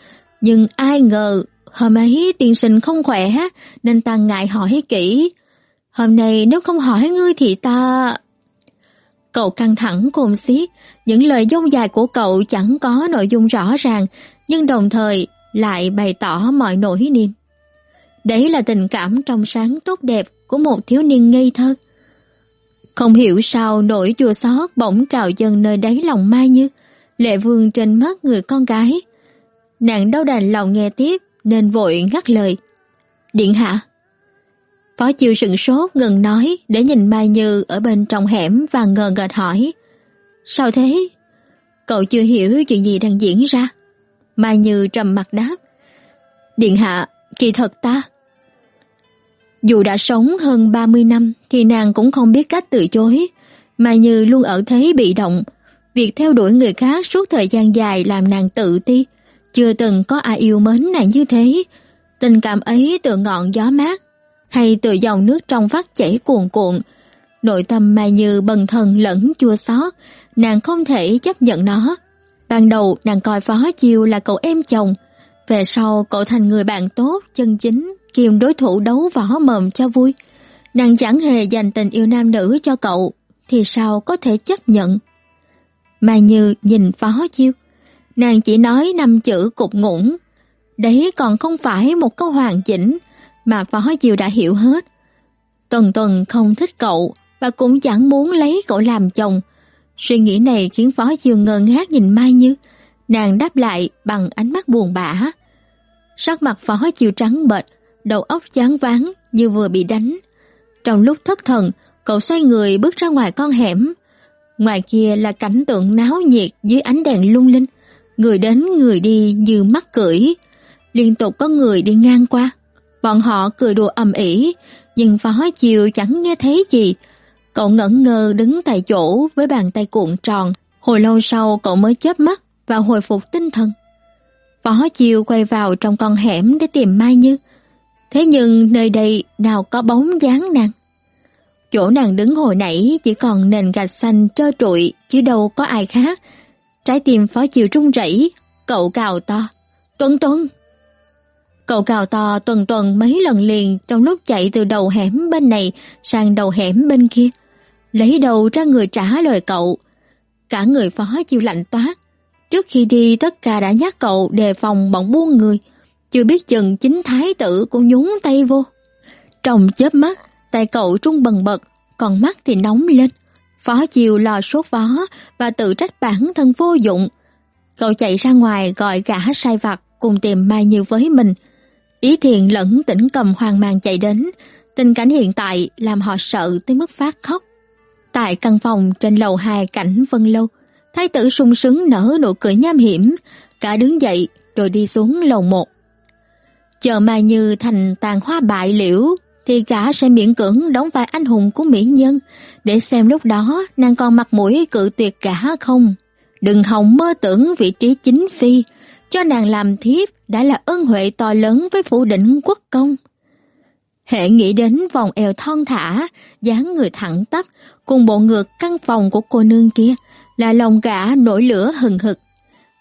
nhưng ai ngờ hôm ấy tiên sinh không khỏe nên ta ngại hỏi kỹ. Hôm nay nếu không hỏi ngươi thì ta... Cậu căng thẳng cồn xiết, những lời dông dài của cậu chẳng có nội dung rõ ràng, nhưng đồng thời lại bày tỏ mọi nỗi niềm. Đấy là tình cảm trong sáng tốt đẹp của một thiếu niên ngây thơ. Không hiểu sao nỗi chua xót bỗng trào dâng nơi đáy lòng Mai Như, lệ vương trên mắt người con gái. Nàng đau đành lòng nghe tiếp nên vội ngắt lời. Điện hạ. Phó chiêu sừng sốt ngừng nói để nhìn Mai Như ở bên trong hẻm và ngờ ngợt hỏi. Sao thế? Cậu chưa hiểu chuyện gì đang diễn ra. Mai Như trầm mặt đáp. Điện hạ, kỳ thật ta. Dù đã sống hơn 30 năm thì nàng cũng không biết cách từ chối, mà như luôn ở thế bị động. Việc theo đuổi người khác suốt thời gian dài làm nàng tự ti, chưa từng có ai yêu mến nàng như thế. Tình cảm ấy từ ngọn gió mát hay từ dòng nước trong vắt chảy cuồn cuộn. Nội tâm Mai Như bần thần lẫn chua xót, nàng không thể chấp nhận nó. Ban đầu nàng coi Phó Chiêu là cậu em chồng, về sau cậu thành người bạn tốt, chân chính, kiềm đối thủ đấu võ mồm cho vui. Nàng chẳng hề dành tình yêu nam nữ cho cậu, thì sao có thể chấp nhận? Mai Như nhìn Phó Chiêu, nàng chỉ nói năm chữ cục ngủng. Đấy còn không phải một câu hoàn chỉnh, mà Phó Diều đã hiểu hết. Tuần Tuần không thích cậu và cũng chẳng muốn lấy cậu làm chồng. Suy nghĩ này khiến Phó Diều ngơ ngác nhìn Mai Như. Nàng đáp lại bằng ánh mắt buồn bã. Sắc mặt Phó Diều trắng bệch, đầu óc choáng váng như vừa bị đánh. Trong lúc thất thần, cậu xoay người bước ra ngoài con hẻm. Ngoài kia là cảnh tượng náo nhiệt dưới ánh đèn lung linh. Người đến người đi như mắc cưỡi. Liên tục có người đi ngang qua. Bọn họ cười đùa ầm ĩ, nhưng Phó Chiều chẳng nghe thấy gì. Cậu ngẩn ngơ đứng tại chỗ với bàn tay cuộn tròn. Hồi lâu sau cậu mới chớp mắt và hồi phục tinh thần. Phó Chiều quay vào trong con hẻm để tìm Mai Như. Thế nhưng nơi đây nào có bóng dáng nàng. Chỗ nàng đứng hồi nãy chỉ còn nền gạch xanh trơ trụi chứ đâu có ai khác. Trái tim Phó Chiều rung rẩy, cậu cào to. tuần tuần Cậu cào to tuần tuần mấy lần liền trong lúc chạy từ đầu hẻm bên này sang đầu hẻm bên kia. Lấy đầu ra người trả lời cậu. Cả người phó chịu lạnh toát. Trước khi đi tất cả đã nhắc cậu đề phòng bọn buôn người. Chưa biết chừng chính thái tử cũng nhúng tay vô. Trong chớp mắt, tay cậu trung bần bật, còn mắt thì nóng lên. Phó chiều lo sốt vó và tự trách bản thân vô dụng. Cậu chạy ra ngoài gọi gã sai vặt cùng tìm Mai Như với mình. Ý thiện lẫn tỉnh cầm hoang mang chạy đến, tình cảnh hiện tại làm họ sợ tới mức phát khóc. Tại căn phòng trên lầu hai cảnh Vân Lâu, thái tử sung sướng nở nụ cười nham hiểm, cả đứng dậy rồi đi xuống lầu một. Chờ Mai Như thành tàn hoa bại liễu thì cả sẽ miễn cưỡng đóng vai anh hùng của mỹ nhân để xem lúc đó nàng còn mặt mũi cự tuyệt cả không. Đừng hòng mơ tưởng vị trí chính phi, cho nàng làm thiếp đã là ân huệ to lớn với phủ đỉnh quốc công. Hệ nghĩ đến vòng eo thon thả, dáng người thẳng tắp, cùng bộ ngược căn phòng của cô nương kia, là lòng gã nổi lửa hừng hực.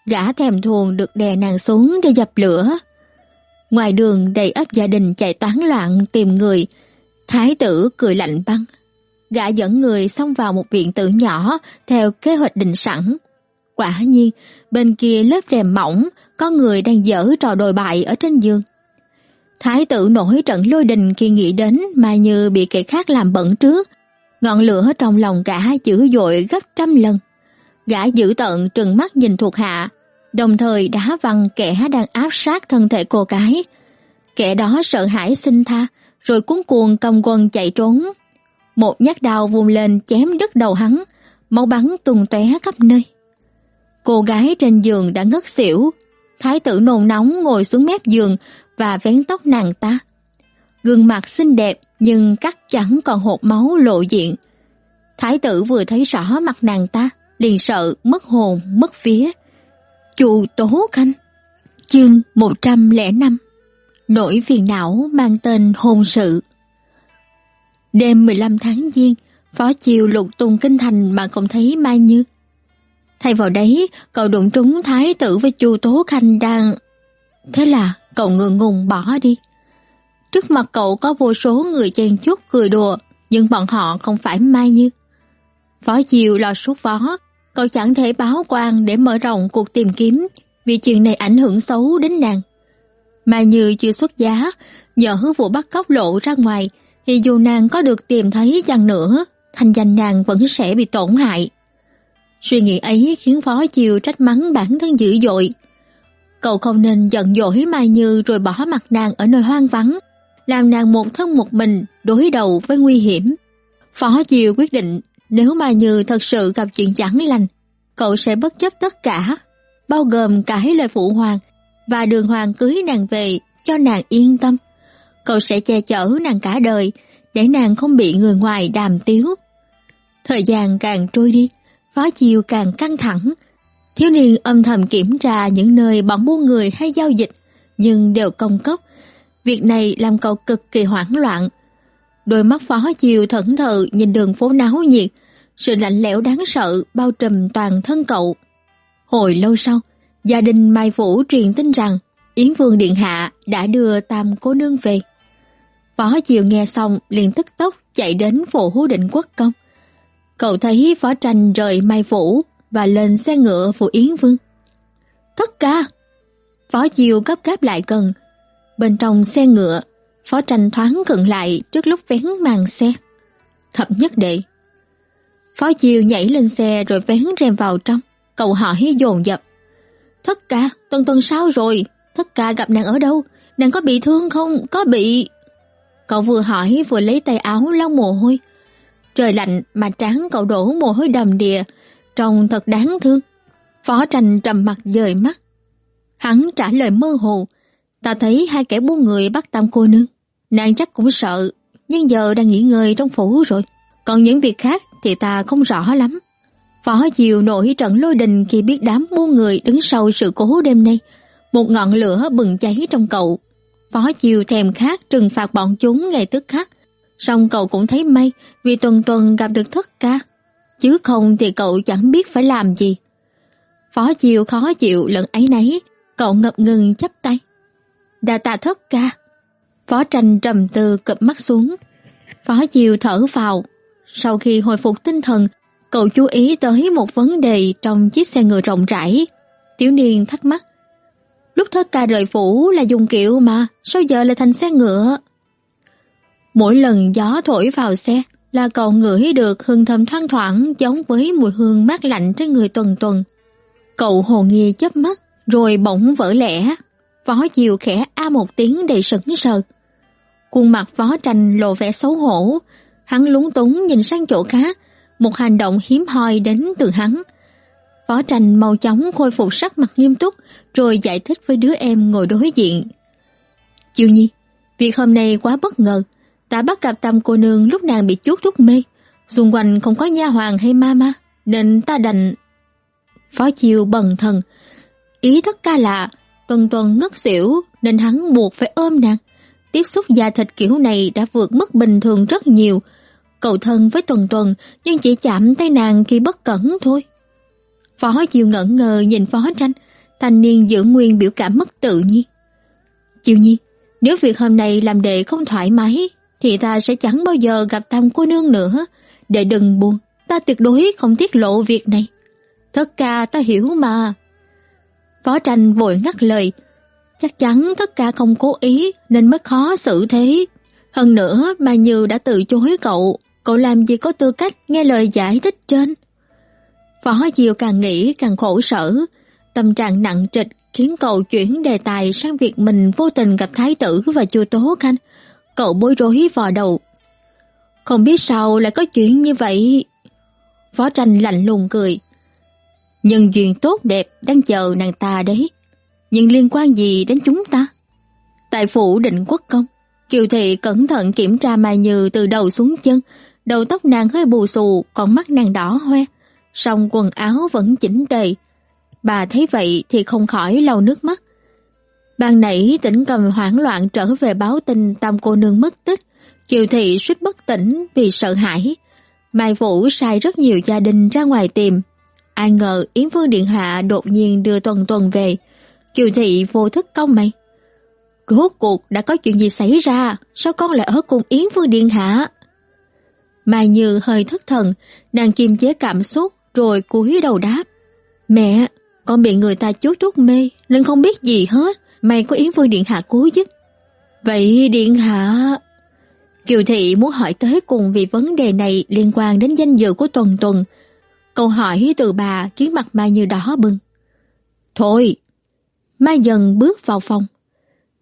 Gã thèm thuồng được đè nàng xuống để dập lửa. Ngoài đường đầy ấp gia đình chạy tán loạn tìm người, thái tử cười lạnh băng. Gã dẫn người xông vào một viện tử nhỏ theo kế hoạch định sẵn. Quả nhiên, bên kia lớp rèm mỏng, có người đang dở trò đồi bại ở trên giường. Thái tử nổi trận lôi đình khi nghĩ đến mà như bị kẻ khác làm bẩn trước. Ngọn lửa trong lòng gã dữ dội gấp trăm lần. Gã dữ tận trừng mắt nhìn thuộc hạ, đồng thời đá văng kẻ đang áp sát thân thể cô gái. Kẻ đó sợ hãi xin tha, rồi cuốn cuồng cầm quần chạy trốn. Một nhát đao vùng lên chém đứt đầu hắn, máu bắn tung tóe khắp nơi. Cô gái trên giường đã ngất xỉu, thái tử nôn nóng ngồi xuống mép giường và vén tóc nàng ta. Gương mặt xinh đẹp nhưng cắt chẳng còn hột máu lộ diện. Thái tử vừa thấy rõ mặt nàng ta, liền sợ mất hồn mất vía. Chu Tố Khanh Chương 105 Nỗi phiền não mang tên hôn sự Đêm 15 tháng Giêng, Phó Chiều lục tung kinh thành mà không thấy Mai Như. Thay vào đấy, cậu đụng trúng thái tử với chu Tố Khanh đang... Thế là cậu ngượng ngùng bỏ đi. Trước mặt cậu có vô số người chen chúc cười đùa, nhưng bọn họ không phải Mai Như. Phó Chiều lo sốt vó, cậu chẳng thể báo quan để mở rộng cuộc tìm kiếm vì chuyện này ảnh hưởng xấu đến nàng. Mai Như chưa xuất giá, nhờ hứa vụ bắt cóc lộ ra ngoài thì dù nàng có được tìm thấy chăng nữa, thành danh nàng vẫn sẽ bị tổn hại. Suy nghĩ ấy khiến Phó Chiều trách mắng bản thân dữ dội. Cậu không nên giận dỗi Mai Như rồi bỏ mặt nàng ở nơi hoang vắng, làm nàng một thân một mình đối đầu với nguy hiểm. Phó Chiều quyết định nếu mà Như thật sự gặp chuyện chẳng lành, cậu sẽ bất chấp tất cả, bao gồm cả lời phụ hoàng và đường hoàng cưới nàng về cho nàng yên tâm. cậu sẽ che chở nàng cả đời, để nàng không bị người ngoài đàm tiếu. Thời gian càng trôi đi, phó chiều càng căng thẳng. Thiếu niên âm thầm kiểm tra những nơi bọn buôn người hay giao dịch, nhưng đều công cốc. Việc này làm cậu cực kỳ hoảng loạn. Đôi mắt phó chiều thẫn thờ nhìn đường phố náo nhiệt, sự lạnh lẽo đáng sợ bao trùm toàn thân cậu. Hồi lâu sau, gia đình Mai Vũ truyền tin rằng Yến Vương Điện Hạ đã đưa tam cô nương về. Phó Chiều nghe xong liền tức tốc chạy đến phủ hú định quốc công. Cậu thấy Phó Tranh rời Mai Vũ và lên xe ngựa phụ Yến Vương. Tất cả! Phó Chiều gấp gáp lại cần. Bên trong xe ngựa, Phó Tranh thoáng cận lại trước lúc vén màn xe. Thập nhất đệ. Phó Chiều nhảy lên xe rồi vén rèm vào trong. Cậu hỏi dồn dập. Thất ca, Tuần Tuần sao rồi? Thất ca gặp nàng ở đâu? Nàng có bị thương không? Có bị... Cậu vừa hỏi vừa lấy tay áo lau mồ hôi. Trời lạnh mà trán cậu đổ mồ hôi đầm đìa, trông thật đáng thương. Phó tranh trầm mặt dời mắt. Hắn trả lời mơ hồ. Ta thấy hai kẻ buôn người bắt tam cô nương. Nàng chắc cũng sợ, nhưng giờ đang nghỉ ngơi trong phủ rồi. Còn những việc khác thì ta không rõ lắm. Phó Diều nổi trận lôi đình khi biết đám muôn người đứng sau sự cố đêm nay. Một ngọn lửa bừng cháy trong cậu. Phó Diều thèm khát trừng phạt bọn chúng ngay tức khắc. Xong cậu cũng thấy may vì tuần tuần gặp được thất ca. Chứ không thì cậu chẳng biết phải làm gì. Phó Diều khó chịu lẫn ấy nấy. Cậu ngập ngừng chấp tay. Đà tạ thất ca. Phó tranh trầm tư cụp mắt xuống. Phó Diều thở vào. Sau khi hồi phục tinh thần, Cậu chú ý tới một vấn đề trong chiếc xe ngựa rộng rãi. Tiểu niên thắc mắc. Lúc thất ca rời phủ là dùng kiệu mà, sao giờ lại thành xe ngựa? Mỗi lần gió thổi vào xe là cậu ngửi được hương thơm thoang thoảng giống với mùi hương mát lạnh trên người tuần tuần. Cậu hồ nghi chớp mắt rồi bỗng vỡ lẽ. Phó Diều khẽ a một tiếng đầy sững sờ. Khuôn mặt phó tranh lộ vẻ xấu hổ, hắn lúng túng nhìn sang chỗ khác một hành động hiếm hoi đến từ hắn. Phó tranh mau chóng khôi phục sắc mặt nghiêm túc rồi giải thích với đứa em ngồi đối diện. Chiêu nhi, việc hôm nay quá bất ngờ. Ta bắt gặp tam cô nương lúc nàng bị chuốt thuốc mê. Xung quanh không có nha hoàng hay ma ma, nên ta đành... Phó chiêu bần thần. Ý thức ca lạ tuần tuần ngất xỉu nên hắn buộc phải ôm nàng. Tiếp xúc da thịt kiểu này đã vượt mức bình thường rất nhiều, Cậu thân với Tuần Tuần nhưng chỉ chạm tay nàng khi bất cẩn thôi. Phó Chiêu ngẩn ngờ nhìn Phó Tranh, thanh niên giữ nguyên biểu cảm mất tự nhiên. Chiêu nhi, nếu việc hôm nay làm đệ không thoải mái, thì ta sẽ chẳng bao giờ gặp tam cô nương nữa. Đệ đừng buồn, ta tuyệt đối không tiết lộ việc này. Tất cả ta hiểu mà. Phó tranh vội ngắt lời. Chắc chắn tất cả không cố ý nên mới khó xử thế. Hơn nữa, mà Như đã từ chối cậu cậu làm gì có tư cách nghe lời giải thích trên. Phó Diệu càng nghĩ càng khổ sở, tâm trạng nặng trịch khiến cậu chuyển đề tài sang việc mình vô tình gặp Thái tử và Chu Tố Khanh. Cậu bối rối vò đầu. Không biết sao lại có chuyện như vậy. Phó tranh lạnh lùng cười. Nhân duyên tốt đẹp đang chờ nàng ta đấy. Nhưng liên quan gì đến chúng ta? Tại phủ định quốc công, Kiều Thị cẩn thận kiểm tra Mai Như từ đầu xuống chân, đầu tóc nàng hơi bù xù, còn mắt nàng đỏ hoe, song quần áo vẫn chỉnh tề. Bà thấy vậy thì không khỏi lau nước mắt. Ban nãy tỉnh cầm hoảng loạn trở về báo tin tam cô nương mất tích, Kiều Thị suýt bất tỉnh vì sợ hãi. Mai Vũ sai rất nhiều gia đình ra ngoài tìm. Ai ngờ Yến Vương Điện Hạ đột nhiên đưa tuần tuần về. Kiều Thị vô thức công mày. Rốt cuộc đã có chuyện gì xảy ra? Sao con lại ở cùng Yến Vương Điện Hạ? Mai Như hơi thất thần, nàng kiềm chế cảm xúc rồi cúi đầu đáp. Mẹ, con bị người ta chuốt thuốc mê nên không biết gì hết, may có Yến Vương Điện Hạ cứu giúp. Vậy Điện Hạ... Kiều Thị muốn hỏi tới cùng vì vấn đề này liên quan đến danh dự của Tuần Tuần. Câu hỏi từ bà khiến mặt Mai Như đỏ bừng. Thôi, Mai dần bước vào phòng.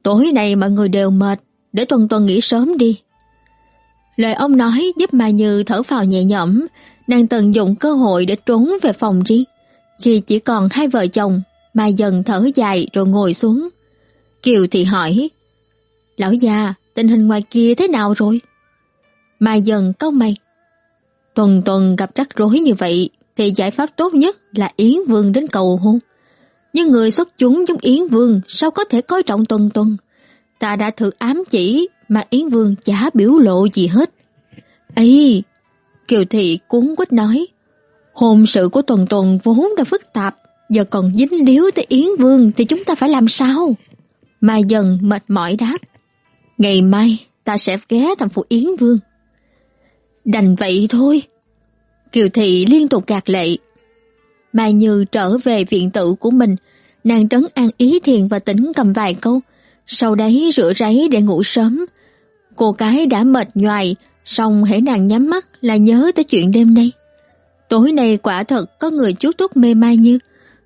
Tối nay mọi người đều mệt, để Tuần Tuần nghỉ sớm đi. Lời ông nói giúp Mai Như thở phào nhẹ nhõm, nàng tận dụng cơ hội để trốn về phòng riêng. Khi chỉ còn hai vợ chồng, Mai dần thở dài rồi ngồi xuống. Kiều thì hỏi, Lão già, tình hình ngoài kia thế nào rồi? Mai dần câu mày. Tuần tuần gặp rắc rối như vậy thì giải pháp tốt nhất là Yến Vương đến cầu hôn. Nhưng người xuất chúng giống Yến Vương sao có thể coi trọng tuần tuần? Ta đã thử ám chỉ mà Yến Vương chả biểu lộ gì hết. ấy Kiều Thị cuốn quýt nói, hôn sự của tuần tuần vốn đã phức tạp, giờ còn dính líu tới Yến Vương thì chúng ta phải làm sao? Mai dần mệt mỏi đáp, ngày mai ta sẽ ghé thành phố Yến Vương. Đành vậy thôi. Kiều Thị liên tục gạt lệ. Mai Như trở về viện tự của mình, nàng trấn an ý thiền và tỉnh cầm vài câu, sau đấy rửa ráy để ngủ sớm. Cô cái đã mệt nhoài, song hễ nàng nhắm mắt là nhớ tới chuyện đêm nay. Tối nay quả thật có người chú túc mê Mai Như.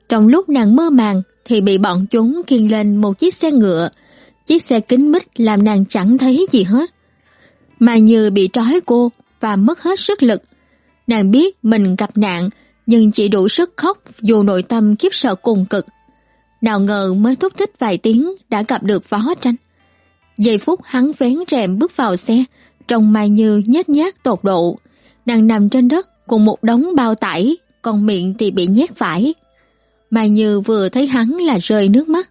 Trong lúc nàng mơ màng thì bị bọn chúng khiêng lên một chiếc xe ngựa. Chiếc xe kính mít làm nàng chẳng thấy gì hết. Mai Như bị trói cô và mất hết sức lực. Nàng biết mình gặp nạn nhưng chỉ đủ sức khóc dù nội tâm kiếp sợ cùng cực. Nào ngờ mới thúc thích vài tiếng đã gặp được phó tranh. Giây phút hắn vén rèm bước vào xe, trông Mai Như nhếch nhác tột độ. Nàng nằm trên đất cùng một đống bao tải, còn miệng thì bị nhét phải. Mai Như vừa thấy hắn là rơi nước mắt.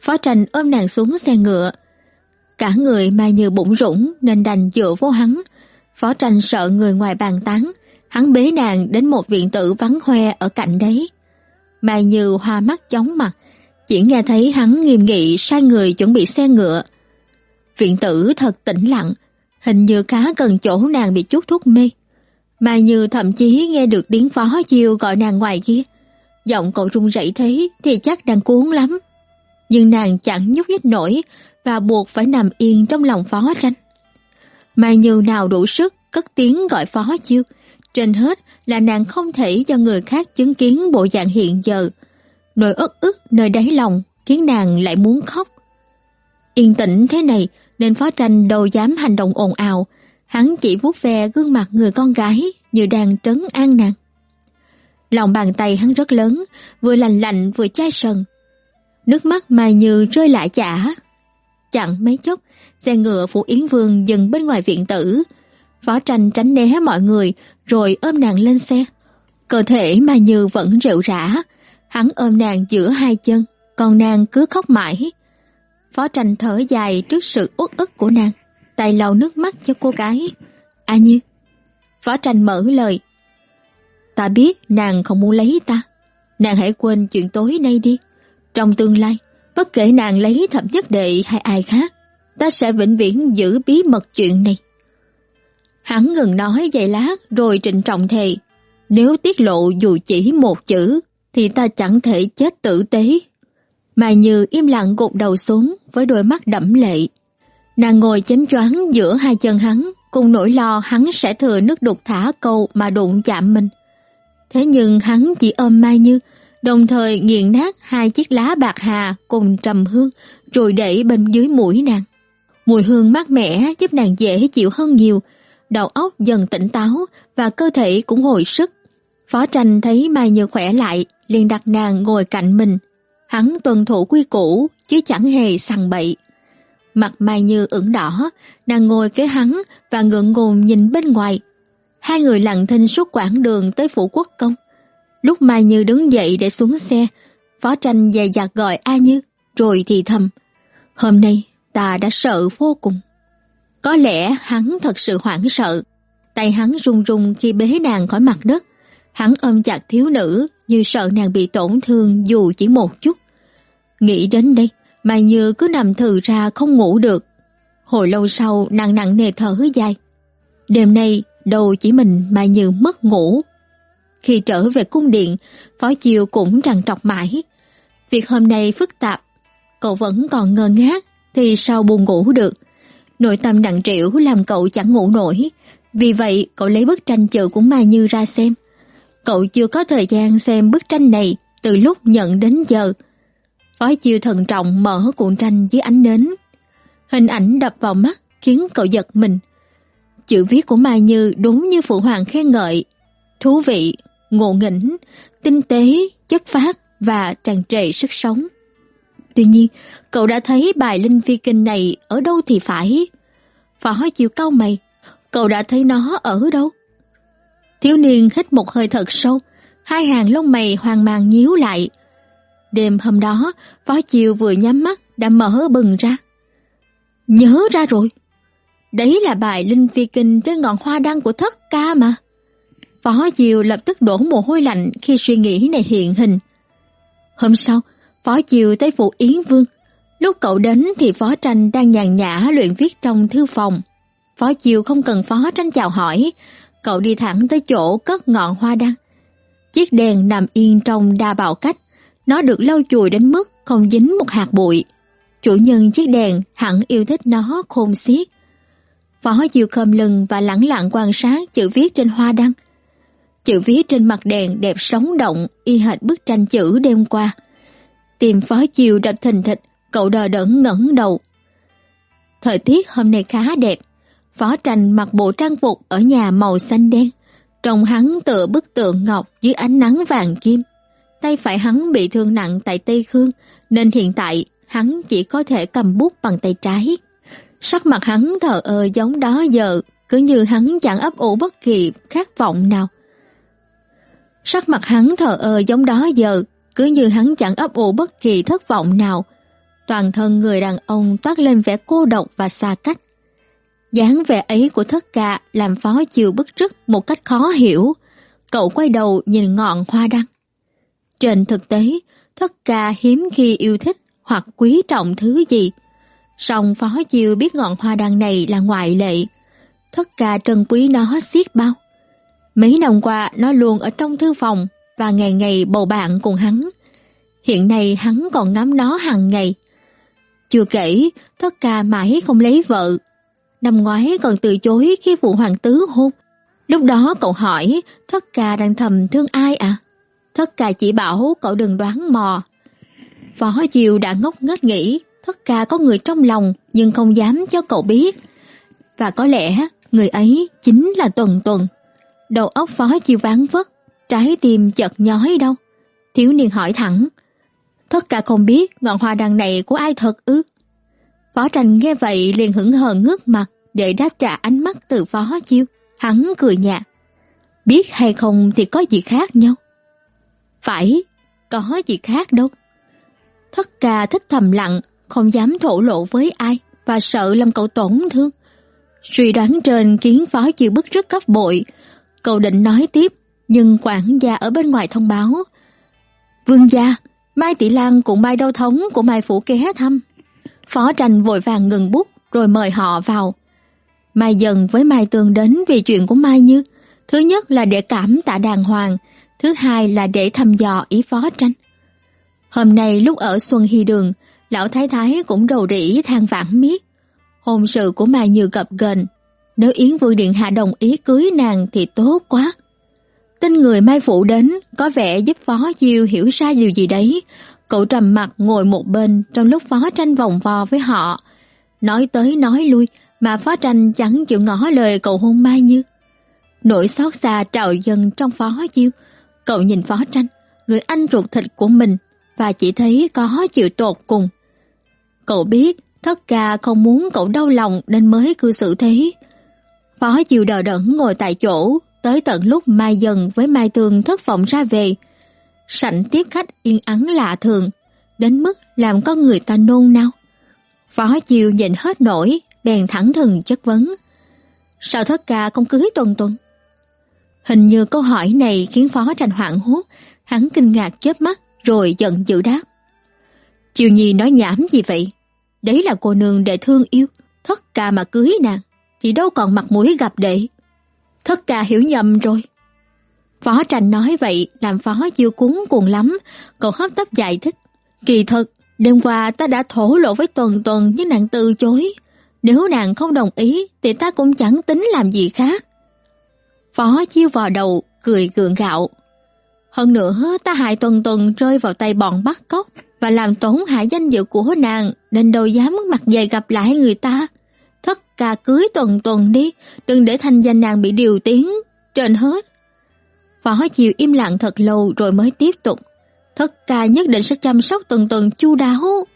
Phó tranh ôm nàng xuống xe ngựa. Cả người Mai Như bụng rủng nên đành dựa vô hắn. Phó tranh sợ người ngoài bàn tán, hắn bế nàng đến một viện tử vắng hoe ở cạnh đấy. Mai Như hoa mắt chóng mặt, chỉ nghe thấy hắn nghiêm nghị sai người chuẩn bị xe ngựa. Viện tử thật tĩnh lặng, hình như khá gần chỗ nàng bị chút thuốc mê. Mai Như thậm chí nghe được tiếng phó chiêu gọi nàng ngoài kia. Giọng cậu run rẩy thế thì chắc đang cuốn lắm. Nhưng nàng chẳng nhúc nhích nổi và buộc phải nằm yên trong lòng phó tranh. Mai Như nào đủ sức cất tiếng gọi phó chiêu. Trên hết là nàng không thể cho người khác chứng kiến bộ dạng hiện giờ. Nỗi ức ức nơi đáy lòng khiến nàng lại muốn khóc. Yên tĩnh thế này nên phó tranh đâu dám hành động ồn ào. Hắn chỉ vuốt ve gương mặt người con gái như đang trấn an nàng. Lòng bàn tay hắn rất lớn, vừa lành lạnh vừa chai sần. Nước mắt Mai Như rơi lạ chả. Chẳng mấy chốc, xe ngựa phủ Yến Vương dừng bên ngoài viện tử. Phó tranh tránh né mọi người rồi ôm nàng lên xe. Cơ thể Mai Như vẫn rệu rã, hắn ôm nàng giữa hai chân, còn nàng cứ khóc mãi. Phó tranh thở dài trước sự uất ức của nàng, tay lau nước mắt cho cô gái. A Như. Phó tranh mở lời. Ta biết nàng không muốn lấy ta. Nàng hãy quên chuyện tối nay đi. Trong tương lai, bất kể nàng lấy thập nhất đệ hay ai khác, ta sẽ vĩnh viễn giữ bí mật chuyện này. Hắn ngừng nói vài lát rồi trịnh trọng thề. Nếu tiết lộ dù chỉ một chữ, thì ta chẳng thể chết tử tế. Mà Như im lặng gục đầu xuống với đôi mắt đẫm lệ. Nàng ngồi chánh choáng giữa hai chân hắn, cùng nỗi lo hắn sẽ thừa nước đục thả câu mà đụng chạm mình. Thế nhưng hắn chỉ ôm Mai Như, đồng thời nghiền nát hai chiếc lá bạc hà cùng trầm hương rồi để bên dưới mũi nàng. Mùi hương mát mẻ giúp nàng dễ chịu hơn nhiều, đầu óc dần tỉnh táo và cơ thể cũng hồi sức. Phó tranh thấy Mai Như khỏe lại, liền đặt nàng ngồi cạnh mình. Hắn tuân thủ quy củ, chứ chẳng hề sằng bậy. Mặt Mai Như ửng đỏ, nàng ngồi kế hắn và ngượng ngùng nhìn bên ngoài. Hai người lặng thinh suốt quãng đường tới phủ quốc công. Lúc Mai Như đứng dậy để xuống xe, Phó tranh dày dặt gọi A Như, rồi thì thầm. Hôm nay ta đã sợ vô cùng. Có lẽ hắn thật sự hoảng sợ. Tay hắn run run khi bế nàng khỏi mặt đất. Hắn ôm chặt thiếu nữ như sợ nàng bị tổn thương dù chỉ một chút. Nghĩ đến đây, Mai Như cứ nằm thừ ra không ngủ được. Hồi lâu sau nàng nặng nề thở dài. Đêm nay đầu chỉ mình Mai Như mất ngủ. Khi trở về cung điện, Phó Chiều cũng trằn trọc mãi. Việc hôm nay phức tạp, cậu vẫn còn ngơ ngác thì sao buồn ngủ được. Nội tâm nặng trĩu làm cậu chẳng ngủ nổi. Vì vậy, cậu lấy bức tranh chữ của Mai Như ra xem. Cậu chưa có thời gian xem bức tranh này từ lúc nhận đến giờ. Phó chiêu thận trọng mở cuộn tranh dưới ánh nến. Hình ảnh đập vào mắt khiến cậu giật mình. Chữ viết của Mai Như đúng như Phụ Hoàng khen ngợi. Thú vị, ngộ nghĩnh, tinh tế, chất phát và tràn trề sức sống. Tuy nhiên, cậu đã thấy bài linh phi kinh này ở đâu thì phải. Phó chiều cau mày, cậu đã thấy nó ở đâu? Thiếu niên hít một hơi thật sâu, hai hàng lông mày hoang mang nhíu lại. Đêm hôm đó, Phó Chiều vừa nhắm mắt đã mở bừng ra. Nhớ ra rồi. Đấy là bài Linh Phi Kinh trên ngọn hoa đăng của thất ca mà. Phó Chiều lập tức đổ mồ hôi lạnh khi suy nghĩ này hiện hình. Hôm sau, Phó Chiều tới phủ Yến Vương. Lúc cậu đến thì Phó Tranh đang nhàn nhã luyện viết trong thư phòng. Phó Chiều không cần Phó Tranh chào hỏi, cậu đi thẳng tới chỗ cất ngọn hoa đăng. Chiếc đèn nằm yên trong đa bảo cách, nó được lau chùi đến mức không dính một hạt bụi. Chủ nhân chiếc đèn hẳn yêu thích nó khôn xiết. Phó Chiều khom lưng và lẳng lặng quan sát chữ viết trên hoa đăng. Chữ viết trên mặt đèn đẹp sống động y hệt bức tranh chữ đêm qua. Tìm Phó Chiều đập thình thịch, cậu đờ đẫn ngẩng đầu. Thời tiết hôm nay khá đẹp. Phó Tranh mặc bộ trang phục ở nhà màu xanh đen. Trông hắn tựa bức tượng ngọc dưới ánh nắng vàng kim. Tay phải hắn bị thương nặng tại Tây Khương, nên hiện tại hắn chỉ có thể cầm bút bằng tay trái. Sắc mặt hắn thờ ơ giống đó giờ, cứ như hắn chẳng ấp ủ bất kỳ khát vọng nào. Sắc mặt hắn thờ ơ giống đó giờ, cứ như hắn chẳng ấp ủ bất kỳ thất vọng nào. Toàn thân người đàn ông toát lên vẻ cô độc và xa cách dáng vẻ ấy của thất ca làm phó chiều bức rứt một cách khó hiểu. Cậu quay đầu nhìn ngọn hoa đăng. Trên thực tế, thất ca hiếm khi yêu thích hoặc quý trọng thứ gì. Song phó chiều biết ngọn hoa đăng này là ngoại lệ. Thất ca trân quý nó xiết bao. Mấy năm qua nó luôn ở trong thư phòng và ngày ngày bầu bạn cùng hắn. Hiện nay hắn còn ngắm nó hàng ngày. Chưa kể, thất ca mãi không lấy vợ Năm ngoái còn từ chối khi phụ hoàng tứ hôn. Lúc đó cậu hỏi thất ca đang thầm thương ai à? Thất ca chỉ bảo cậu đừng đoán mò. Phó Diều đã ngốc nghếch nghĩ thất ca có người trong lòng nhưng không dám cho cậu biết. Và có lẽ người ấy chính là Tuần Tuần. Đầu óc Phó Diều ván vất, trái tim chợt nhói đâu. Thiếu niên hỏi thẳng. Thất ca không biết ngọn hoa đằng này của ai thật ư? Phó tranh nghe vậy liền hững hờ ngước mặt để đáp trả ánh mắt từ phó chiêu. Hắn cười nhạt. Biết hay không thì có gì khác nhau. Phải, có gì khác đâu. Thất ca thích thầm lặng, không dám thổ lộ với ai và sợ làm cậu tổn thương. Suy đoán trên khiến phó chiêu bức rất cấp bội. Cậu định nói tiếp, nhưng quản gia ở bên ngoài thông báo. Vương gia, Mai Tỷ Lan cùng Mai Đau Thống của Mai Phủ ghé thăm. Phó tranh vội vàng ngừng bút rồi mời họ vào. Mai dần với Mai Tường đến vì chuyện của Mai Như. Thứ nhất là để cảm tạ đàng hoàng, thứ hai là để thăm dò ý phó tranh. Hôm nay lúc ở Xuân Hy Đường, lão thái thái cũng rầu rĩ than vãn miết. Hôn sự của Mai Như cập gần, nếu Yến Vương Điện Hạ đồng ý cưới nàng thì tốt quá. Tin người Mai Phụ đến có vẻ giúp Phó Diêu hiểu ra điều gì đấy, Cậu trầm mặt ngồi một bên trong lúc phó tranh vòng vo với họ. Nói tới nói lui mà phó tranh chẳng chịu ngỏ lời cậu hôn Mai Như. Nỗi xót xa trào dần trong phó chiêu. Cậu nhìn phó tranh, người anh ruột thịt của mình và chỉ thấy có chịu tột cùng. Cậu biết thất ca không muốn cậu đau lòng nên mới cư xử thế. Phó chiều đờ đẫn ngồi tại chỗ tới tận lúc Mai Dần với Mai Tường thất vọng ra về sảnh tiếp khách yên ắng lạ thường, đến mức làm con người ta nôn nao. Phó Chiêu nhìn hết nổi, bèn thẳng thừng chất vấn. Sao thất ca không cưới tuần tuần? Hình như câu hỏi này khiến Phó Tranh hoảng hốt, hắn kinh ngạc chớp mắt rồi giận dữ đáp. Chiều Nhi nói nhảm gì vậy? Đấy là cô nương đệ thương yêu, thất ca mà cưới nàng, thì đâu còn mặt mũi gặp đệ. Thất ca hiểu nhầm rồi. Phó Tranh nói vậy làm Phó chưa cuốn cuồng lắm, còn hấp tấp giải thích. Kỳ thực, đêm qua ta đã thổ lộ với Tuần Tuần nhưng nàng từ chối. Nếu nàng không đồng ý thì ta cũng chẳng tính làm gì khác. Phó Chiêu vào đầu, cười gượng gạo. Hơn nữa ta hại Tuần Tuần rơi vào tay bọn bắt cóc và làm tổn hại danh dự của nàng nên đâu dám mặt dày gặp lại người ta. Thất ca cưới Tuần Tuần đi, đừng để thanh danh nàng bị điều tiếng. Trên hết, Phó Chiều im lặng thật lâu rồi mới tiếp tục. Thất ca nhất định sẽ chăm sóc từng tuần chu đáo.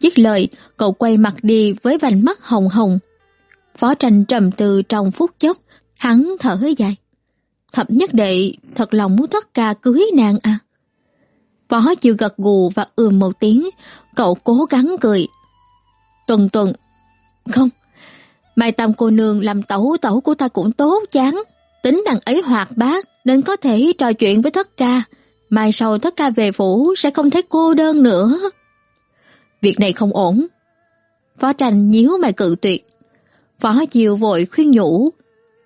Dứt lời, cậu quay mặt đi với vành mắt hồng hồng. Phó tranh trầm tư trong phút chốc, hắn thở dài. Thập nhất đệ thật lòng muốn tất cả cưới nàng à. Phó chịu gật gù và ừm một tiếng, cậu cố gắng cười. Tuần tuần, không, Mai Tam cô nương làm tẩu tẩu của ta cũng tốt chán. Tính nàng ấy hoạt bát nên có thể trò chuyện với thất ca. Mai sau thất ca về phủ sẽ không thấy cô đơn nữa. Việc này không ổn. Phó tranh nhíu mày cự tuyệt. Phó chiều vội khuyên nhủ.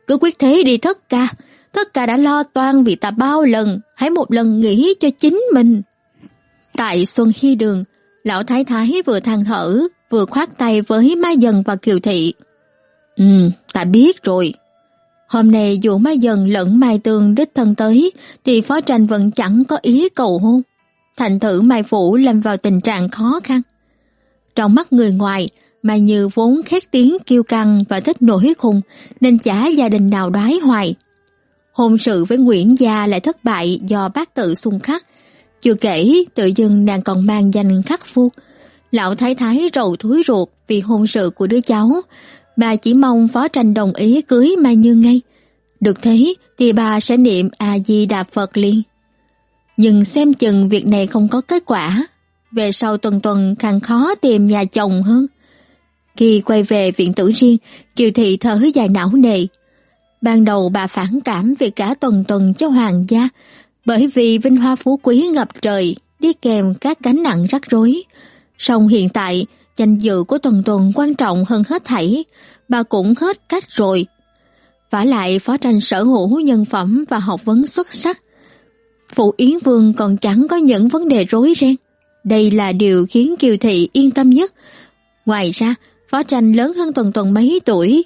Cứ quyết thế đi thất ca. Thất ca đã lo toan vì ta bao lần. Hãy một lần nghĩ cho chính mình. Tại Xuân Hy Đường, lão thái thái vừa than thở, vừa khoát tay với Mai Dần và Kiều Thị. Ừ, ta biết rồi. Hôm nay dù Mai Dần lẫn Mai Tường đích thân tới, thì Phó Tranh vẫn chẳng có ý cầu hôn. Thành thử Mai Phủ lâm vào tình trạng khó khăn. Trong mắt người ngoài, Mai Như vốn khét tiếng kiêu căng và thích nổi khùng, nên chả gia đình nào đoái hoài. Hôn sự với Nguyễn Gia lại thất bại do bác tự xung khắc. Chưa kể, tự dưng nàng còn mang danh khắc phu. Lão thái thái rầu thúi ruột vì hôn sự của đứa cháu, Bà chỉ mong Phó Tranh đồng ý cưới Mai Như ngay. Được thế thì bà sẽ niệm A-di-đà Phật liền. Nhưng xem chừng việc này không có kết quả. Về sau tuần tuần càng khó tìm nhà chồng hơn. Khi quay về viện tử riêng, Kiều Thị thở dài não nề. Ban đầu bà phản cảm về cả tuần tuần cho hoàng gia, bởi vì vinh hoa phú quý ngập trời, đi kèm các gánh nặng rắc rối. Song hiện tại, danh dự của Tuần Tuần quan trọng hơn hết thảy, bà cũng hết cách rồi. vả lại phó tranh sở hữu nhân phẩm và học vấn xuất sắc. Phụ Yến Vương còn chẳng có những vấn đề rối ren. Đây là điều khiến Kiều Thị yên tâm nhất. Ngoài ra, phó tranh lớn hơn Tuần Tuần mấy tuổi.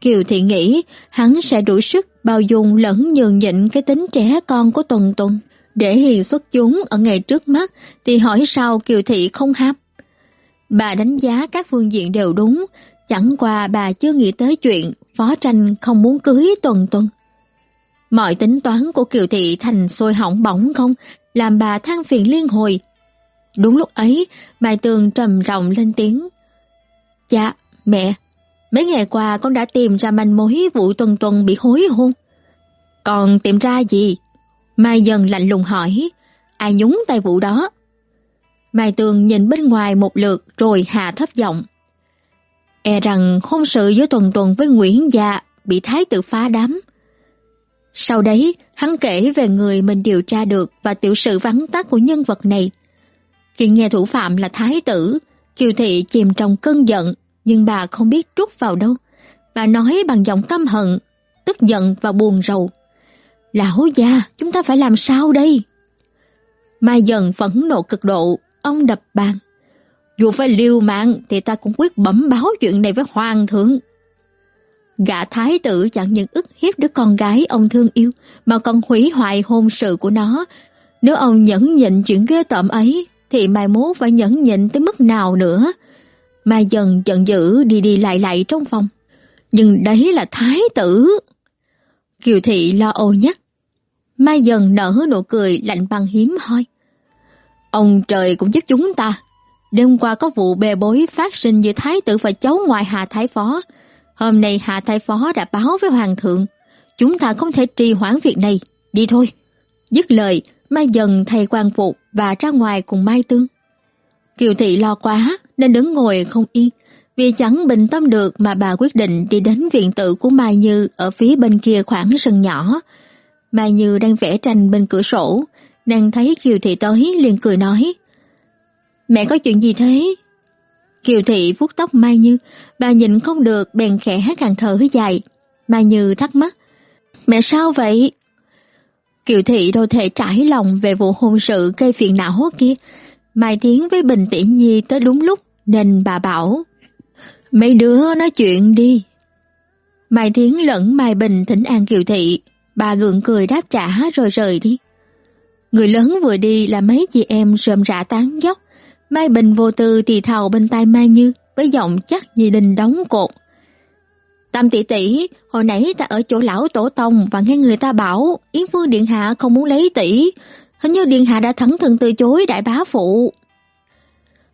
Kiều Thị nghĩ hắn sẽ đủ sức bao dung lẫn nhường nhịn cái tính trẻ con của Tuần Tuần. Để hiền xuất chúng ở ngày trước mắt thì hỏi sao Kiều Thị không háp. Bà đánh giá các phương diện đều đúng, chẳng qua bà chưa nghĩ tới chuyện phó tranh không muốn cưới tuần tuần. Mọi tính toán của Kiều Thị thành sôi hỏng bỏng không, làm bà than phiền liên hồi. Đúng lúc ấy, Mai Tường trầm rộng lên tiếng. Cha, mẹ, mấy ngày qua con đã tìm ra manh mối vụ tuần tuần bị hối hôn. Còn tìm ra gì? Mai dần lạnh lùng hỏi, ai nhúng tay vụ đó? Mai Tường nhìn bên ngoài một lượt rồi hạ thấp giọng. E rằng hôn sự giữa Tuần Tuần với Nguyễn Gia bị thái tử phá đám. Sau đấy, hắn kể về người mình điều tra được và tiểu sự vắn tắt của nhân vật này. Khi nghe thủ phạm là thái tử, Kiều Thị chìm trong cơn giận, nhưng bà không biết rút vào đâu. Bà nói bằng giọng căm hận, tức giận và buồn rầu. Lão gia, chúng ta phải làm sao đây? Mai dần phẫn nộ cực độ, Ông đập bàn. Dù phải liều mạng thì ta cũng quyết bẩm báo chuyện này với hoàng thượng. Gã thái tử chẳng những ức hiếp đứa con gái ông thương yêu, mà còn hủy hoại hôn sự của nó. Nếu ông nhẫn nhịn chuyện ghê tởm ấy, thì mai mốt phải nhẫn nhịn tới mức nào nữa. Mai dần giận dữ đi đi lại lại trong phòng. Nhưng đấy là thái tử. Kiều thị lo âu nhắc. Mai dần nở nụ cười lạnh băng hiếm hoi. Ông trời cũng giúp chúng ta. Đêm qua có vụ bê bối phát sinh giữa thái tử và cháu ngoại hà Thái Phó. Hôm nay hà Thái Phó đã báo với Hoàng thượng. Chúng ta không thể trì hoãn việc này. Đi thôi. Dứt lời, Mai dần thay quan phục và ra ngoài cùng Mai Tương. Kiều Thị lo quá nên đứng ngồi không yên. Vì chẳng bình tâm được mà bà quyết định đi đến viện tự của Mai Như ở phía bên kia khoảng sân nhỏ. Mai Như đang vẽ tranh bên cửa sổ, Nàng thấy Kiều Thị tới liền cười nói. Mẹ có chuyện gì thế? Kiều Thị vuốt tóc Mai Như, bà nhìn không được bèn khẽ hát càng thở dài. Mai Như thắc mắc. Mẹ sao vậy? Kiều Thị đâu thể trải lòng về vụ hôn sự gây phiền não kia. Mai Tiến với Bình Tỷ Nhi tới đúng lúc nên bà bảo Mấy đứa nói chuyện đi. Mai Tiến lẫn Mai Bình thỉnh an Kiều Thị. Bà gượng cười đáp trả rồi rời đi. Người lớn vừa đi là mấy chị em rơm rã tán dốc. Mai Bình vô tư thì thào bên tai Mai Như với giọng chắc như đình đóng cột. Tam tỷ tỷ, hồi nãy ta ở chỗ lão tổ tông và nghe người ta bảo Yến Vương Điện Hạ không muốn lấy tỷ. Hình như Điện Hạ đã thẳng thừng từ chối đại bá phụ.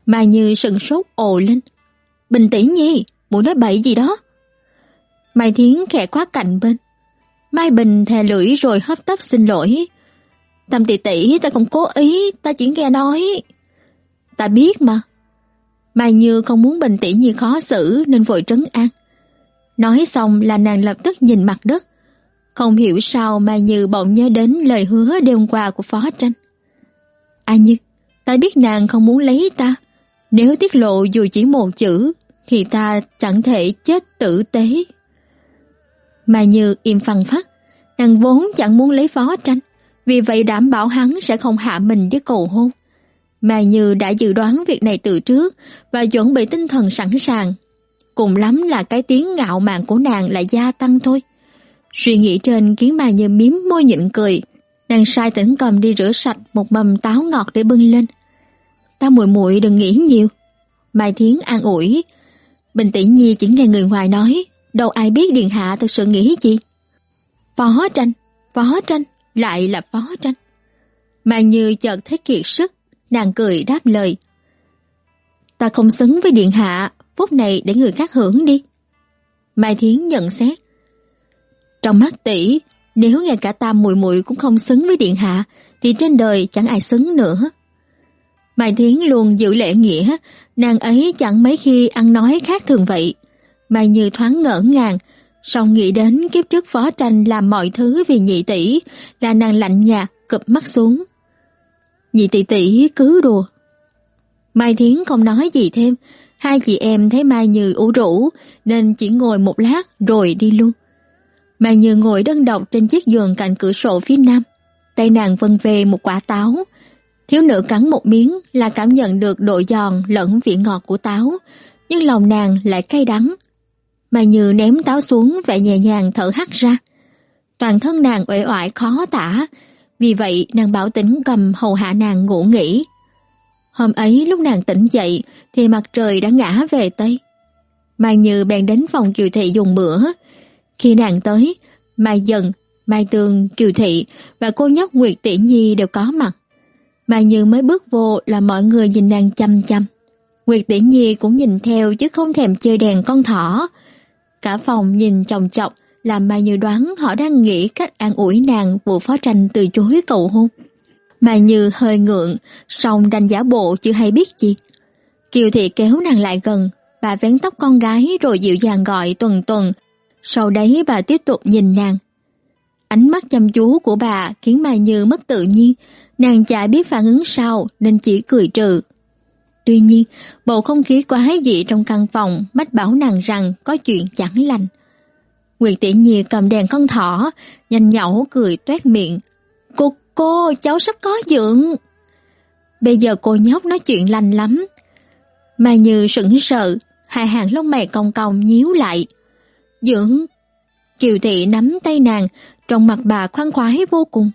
Mai Như sừng sốt ồ lên. Bình tỷ nhi, muốn nói bậy gì đó. Mai Thiến khẽ quá cạnh bên. Mai Bình thè lưỡi rồi hấp tấp xin lỗi. Tâm tỷ tỷ, ta không cố ý, ta chỉ nghe nói. Ta biết mà. Mai Như không muốn Bình tỷ nhi khó xử nên vội trấn an. Nói xong là nàng lập tức nhìn mặt đất. Không hiểu sao Mai Như bỗng nhớ đến lời hứa đêm qua của Phó Tranh. A Như, ta biết nàng không muốn lấy ta. Nếu tiết lộ dù chỉ một chữ, thì ta chẳng thể chết tử tế. Mai Như im phăng phát, nàng vốn chẳng muốn lấy Phó Tranh, vì vậy đảm bảo hắn sẽ không hạ mình với cầu hôn. Mai Như đã dự đoán việc này từ trước và chuẩn bị tinh thần sẵn sàng. Cùng lắm là cái tiếng ngạo mạn của nàng lại gia tăng thôi. Suy nghĩ trên khiến Mai Như miếm môi nhịn cười. Nàng sai tỉnh cầm đi rửa sạch một mầm táo ngọt để bưng lên. Ta muội muội đừng nghĩ nhiều. Mai Thiến an ủi. Bình tĩnh nhi chỉ nghe người ngoài nói, đâu ai biết Điện Hạ thực sự nghĩ gì. Phó tranh, phó tranh, lại là phó tranh. Mai Như chợt thấy kiệt sức, nàng cười đáp lời. Ta không xứng với Điện Hạ, phút này để người khác hưởng đi. Mai Thiến nhận xét. Trong mắt tỷ, nếu ngay cả tam muội muội cũng không xứng với điện hạ, thì trên đời chẳng ai xứng nữa. Mai Thiến luôn giữ lễ nghĩa, nàng ấy chẳng mấy khi ăn nói khác thường vậy. Mai Như thoáng ngỡ ngàng, song nghĩ đến kiếp trước phó tranh làm mọi thứ vì nhị tỷ, là nàng lạnh nhạt, cụp mắt xuống. Nhị tỷ tỷ cứ đùa. Mai Thiến không nói gì thêm, hai chị em thấy Mai Như ủ rũ nên chỉ ngồi một lát rồi đi luôn. Mai Như ngồi đơn độc trên chiếc giường cạnh cửa sổ phía nam. Tay nàng vân về một quả táo. Thiếu nữ cắn một miếng là cảm nhận được độ giòn lẫn vị ngọt của táo, nhưng lòng nàng lại cay đắng mà Như ném táo xuống và nhẹ nhàng thở hắt ra. Toàn thân nàng uể oải khó tả, vì vậy nàng bảo tính cầm hầu hạ nàng ngủ nghỉ. Hôm ấy lúc nàng tỉnh dậy thì mặt trời đã ngã về Tây. Mai Như bèn đến phòng Kiều Thị dùng bữa, khi nàng tới, Mai Dần, Mai Tường, Kiều Thị và cô nhóc Nguyệt Tỷ Nhi đều có mặt. Mai Như mới bước vô là mọi người nhìn nàng chăm chăm. Nguyệt Tỷ Nhi cũng nhìn theo chứ không thèm chơi đèn con thỏ. Cả phòng nhìn chồng chọc làm Mai Như đoán họ đang nghĩ cách an ủi nàng vụ phó tranh từ chối cầu hôn. Mai Như hơi ngượng, song đành giả bộ chưa hay biết gì. Kiều Thị kéo nàng lại gần, bà vén tóc con gái rồi dịu dàng gọi tuần tuần sau đấy bà tiếp tục nhìn nàng. Ánh mắt chăm chú của bà khiến Mai Như mất tự nhiên, nàng chả biết phản ứng sao nên chỉ cười trừ. Tuy nhiên, bầu không khí quá dị trong căn phòng mách bảo nàng rằng có chuyện chẳng lành. Nguyệt tỷ nhi cầm đèn con thỏ, nhanh nhẩu cười toét miệng. Cô, cô, cháu sắp có dưỡng. Bây giờ cô nhóc nói chuyện lành lắm. Mai Như sững sờ, hai hàng lông mày cong cong nhíu lại. Dưỡng. Kiều thị nắm tay nàng, trong mặt bà khoan khoái vô cùng.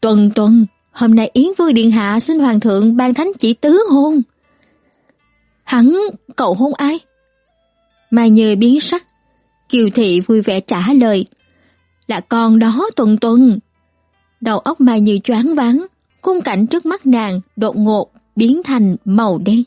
Tuần tuần, hôm nay Yến Vương Điện Hạ xin Hoàng thượng ban thánh chỉ tứ hôn. Hắn cậu hôn ai? Mai Như biến sắc. Kiều thị vui vẻ trả lời. Là con đó tuần tuần. Đầu óc Mai Như choáng váng, khung cảnh trước mắt nàng đột ngột biến thành màu đen.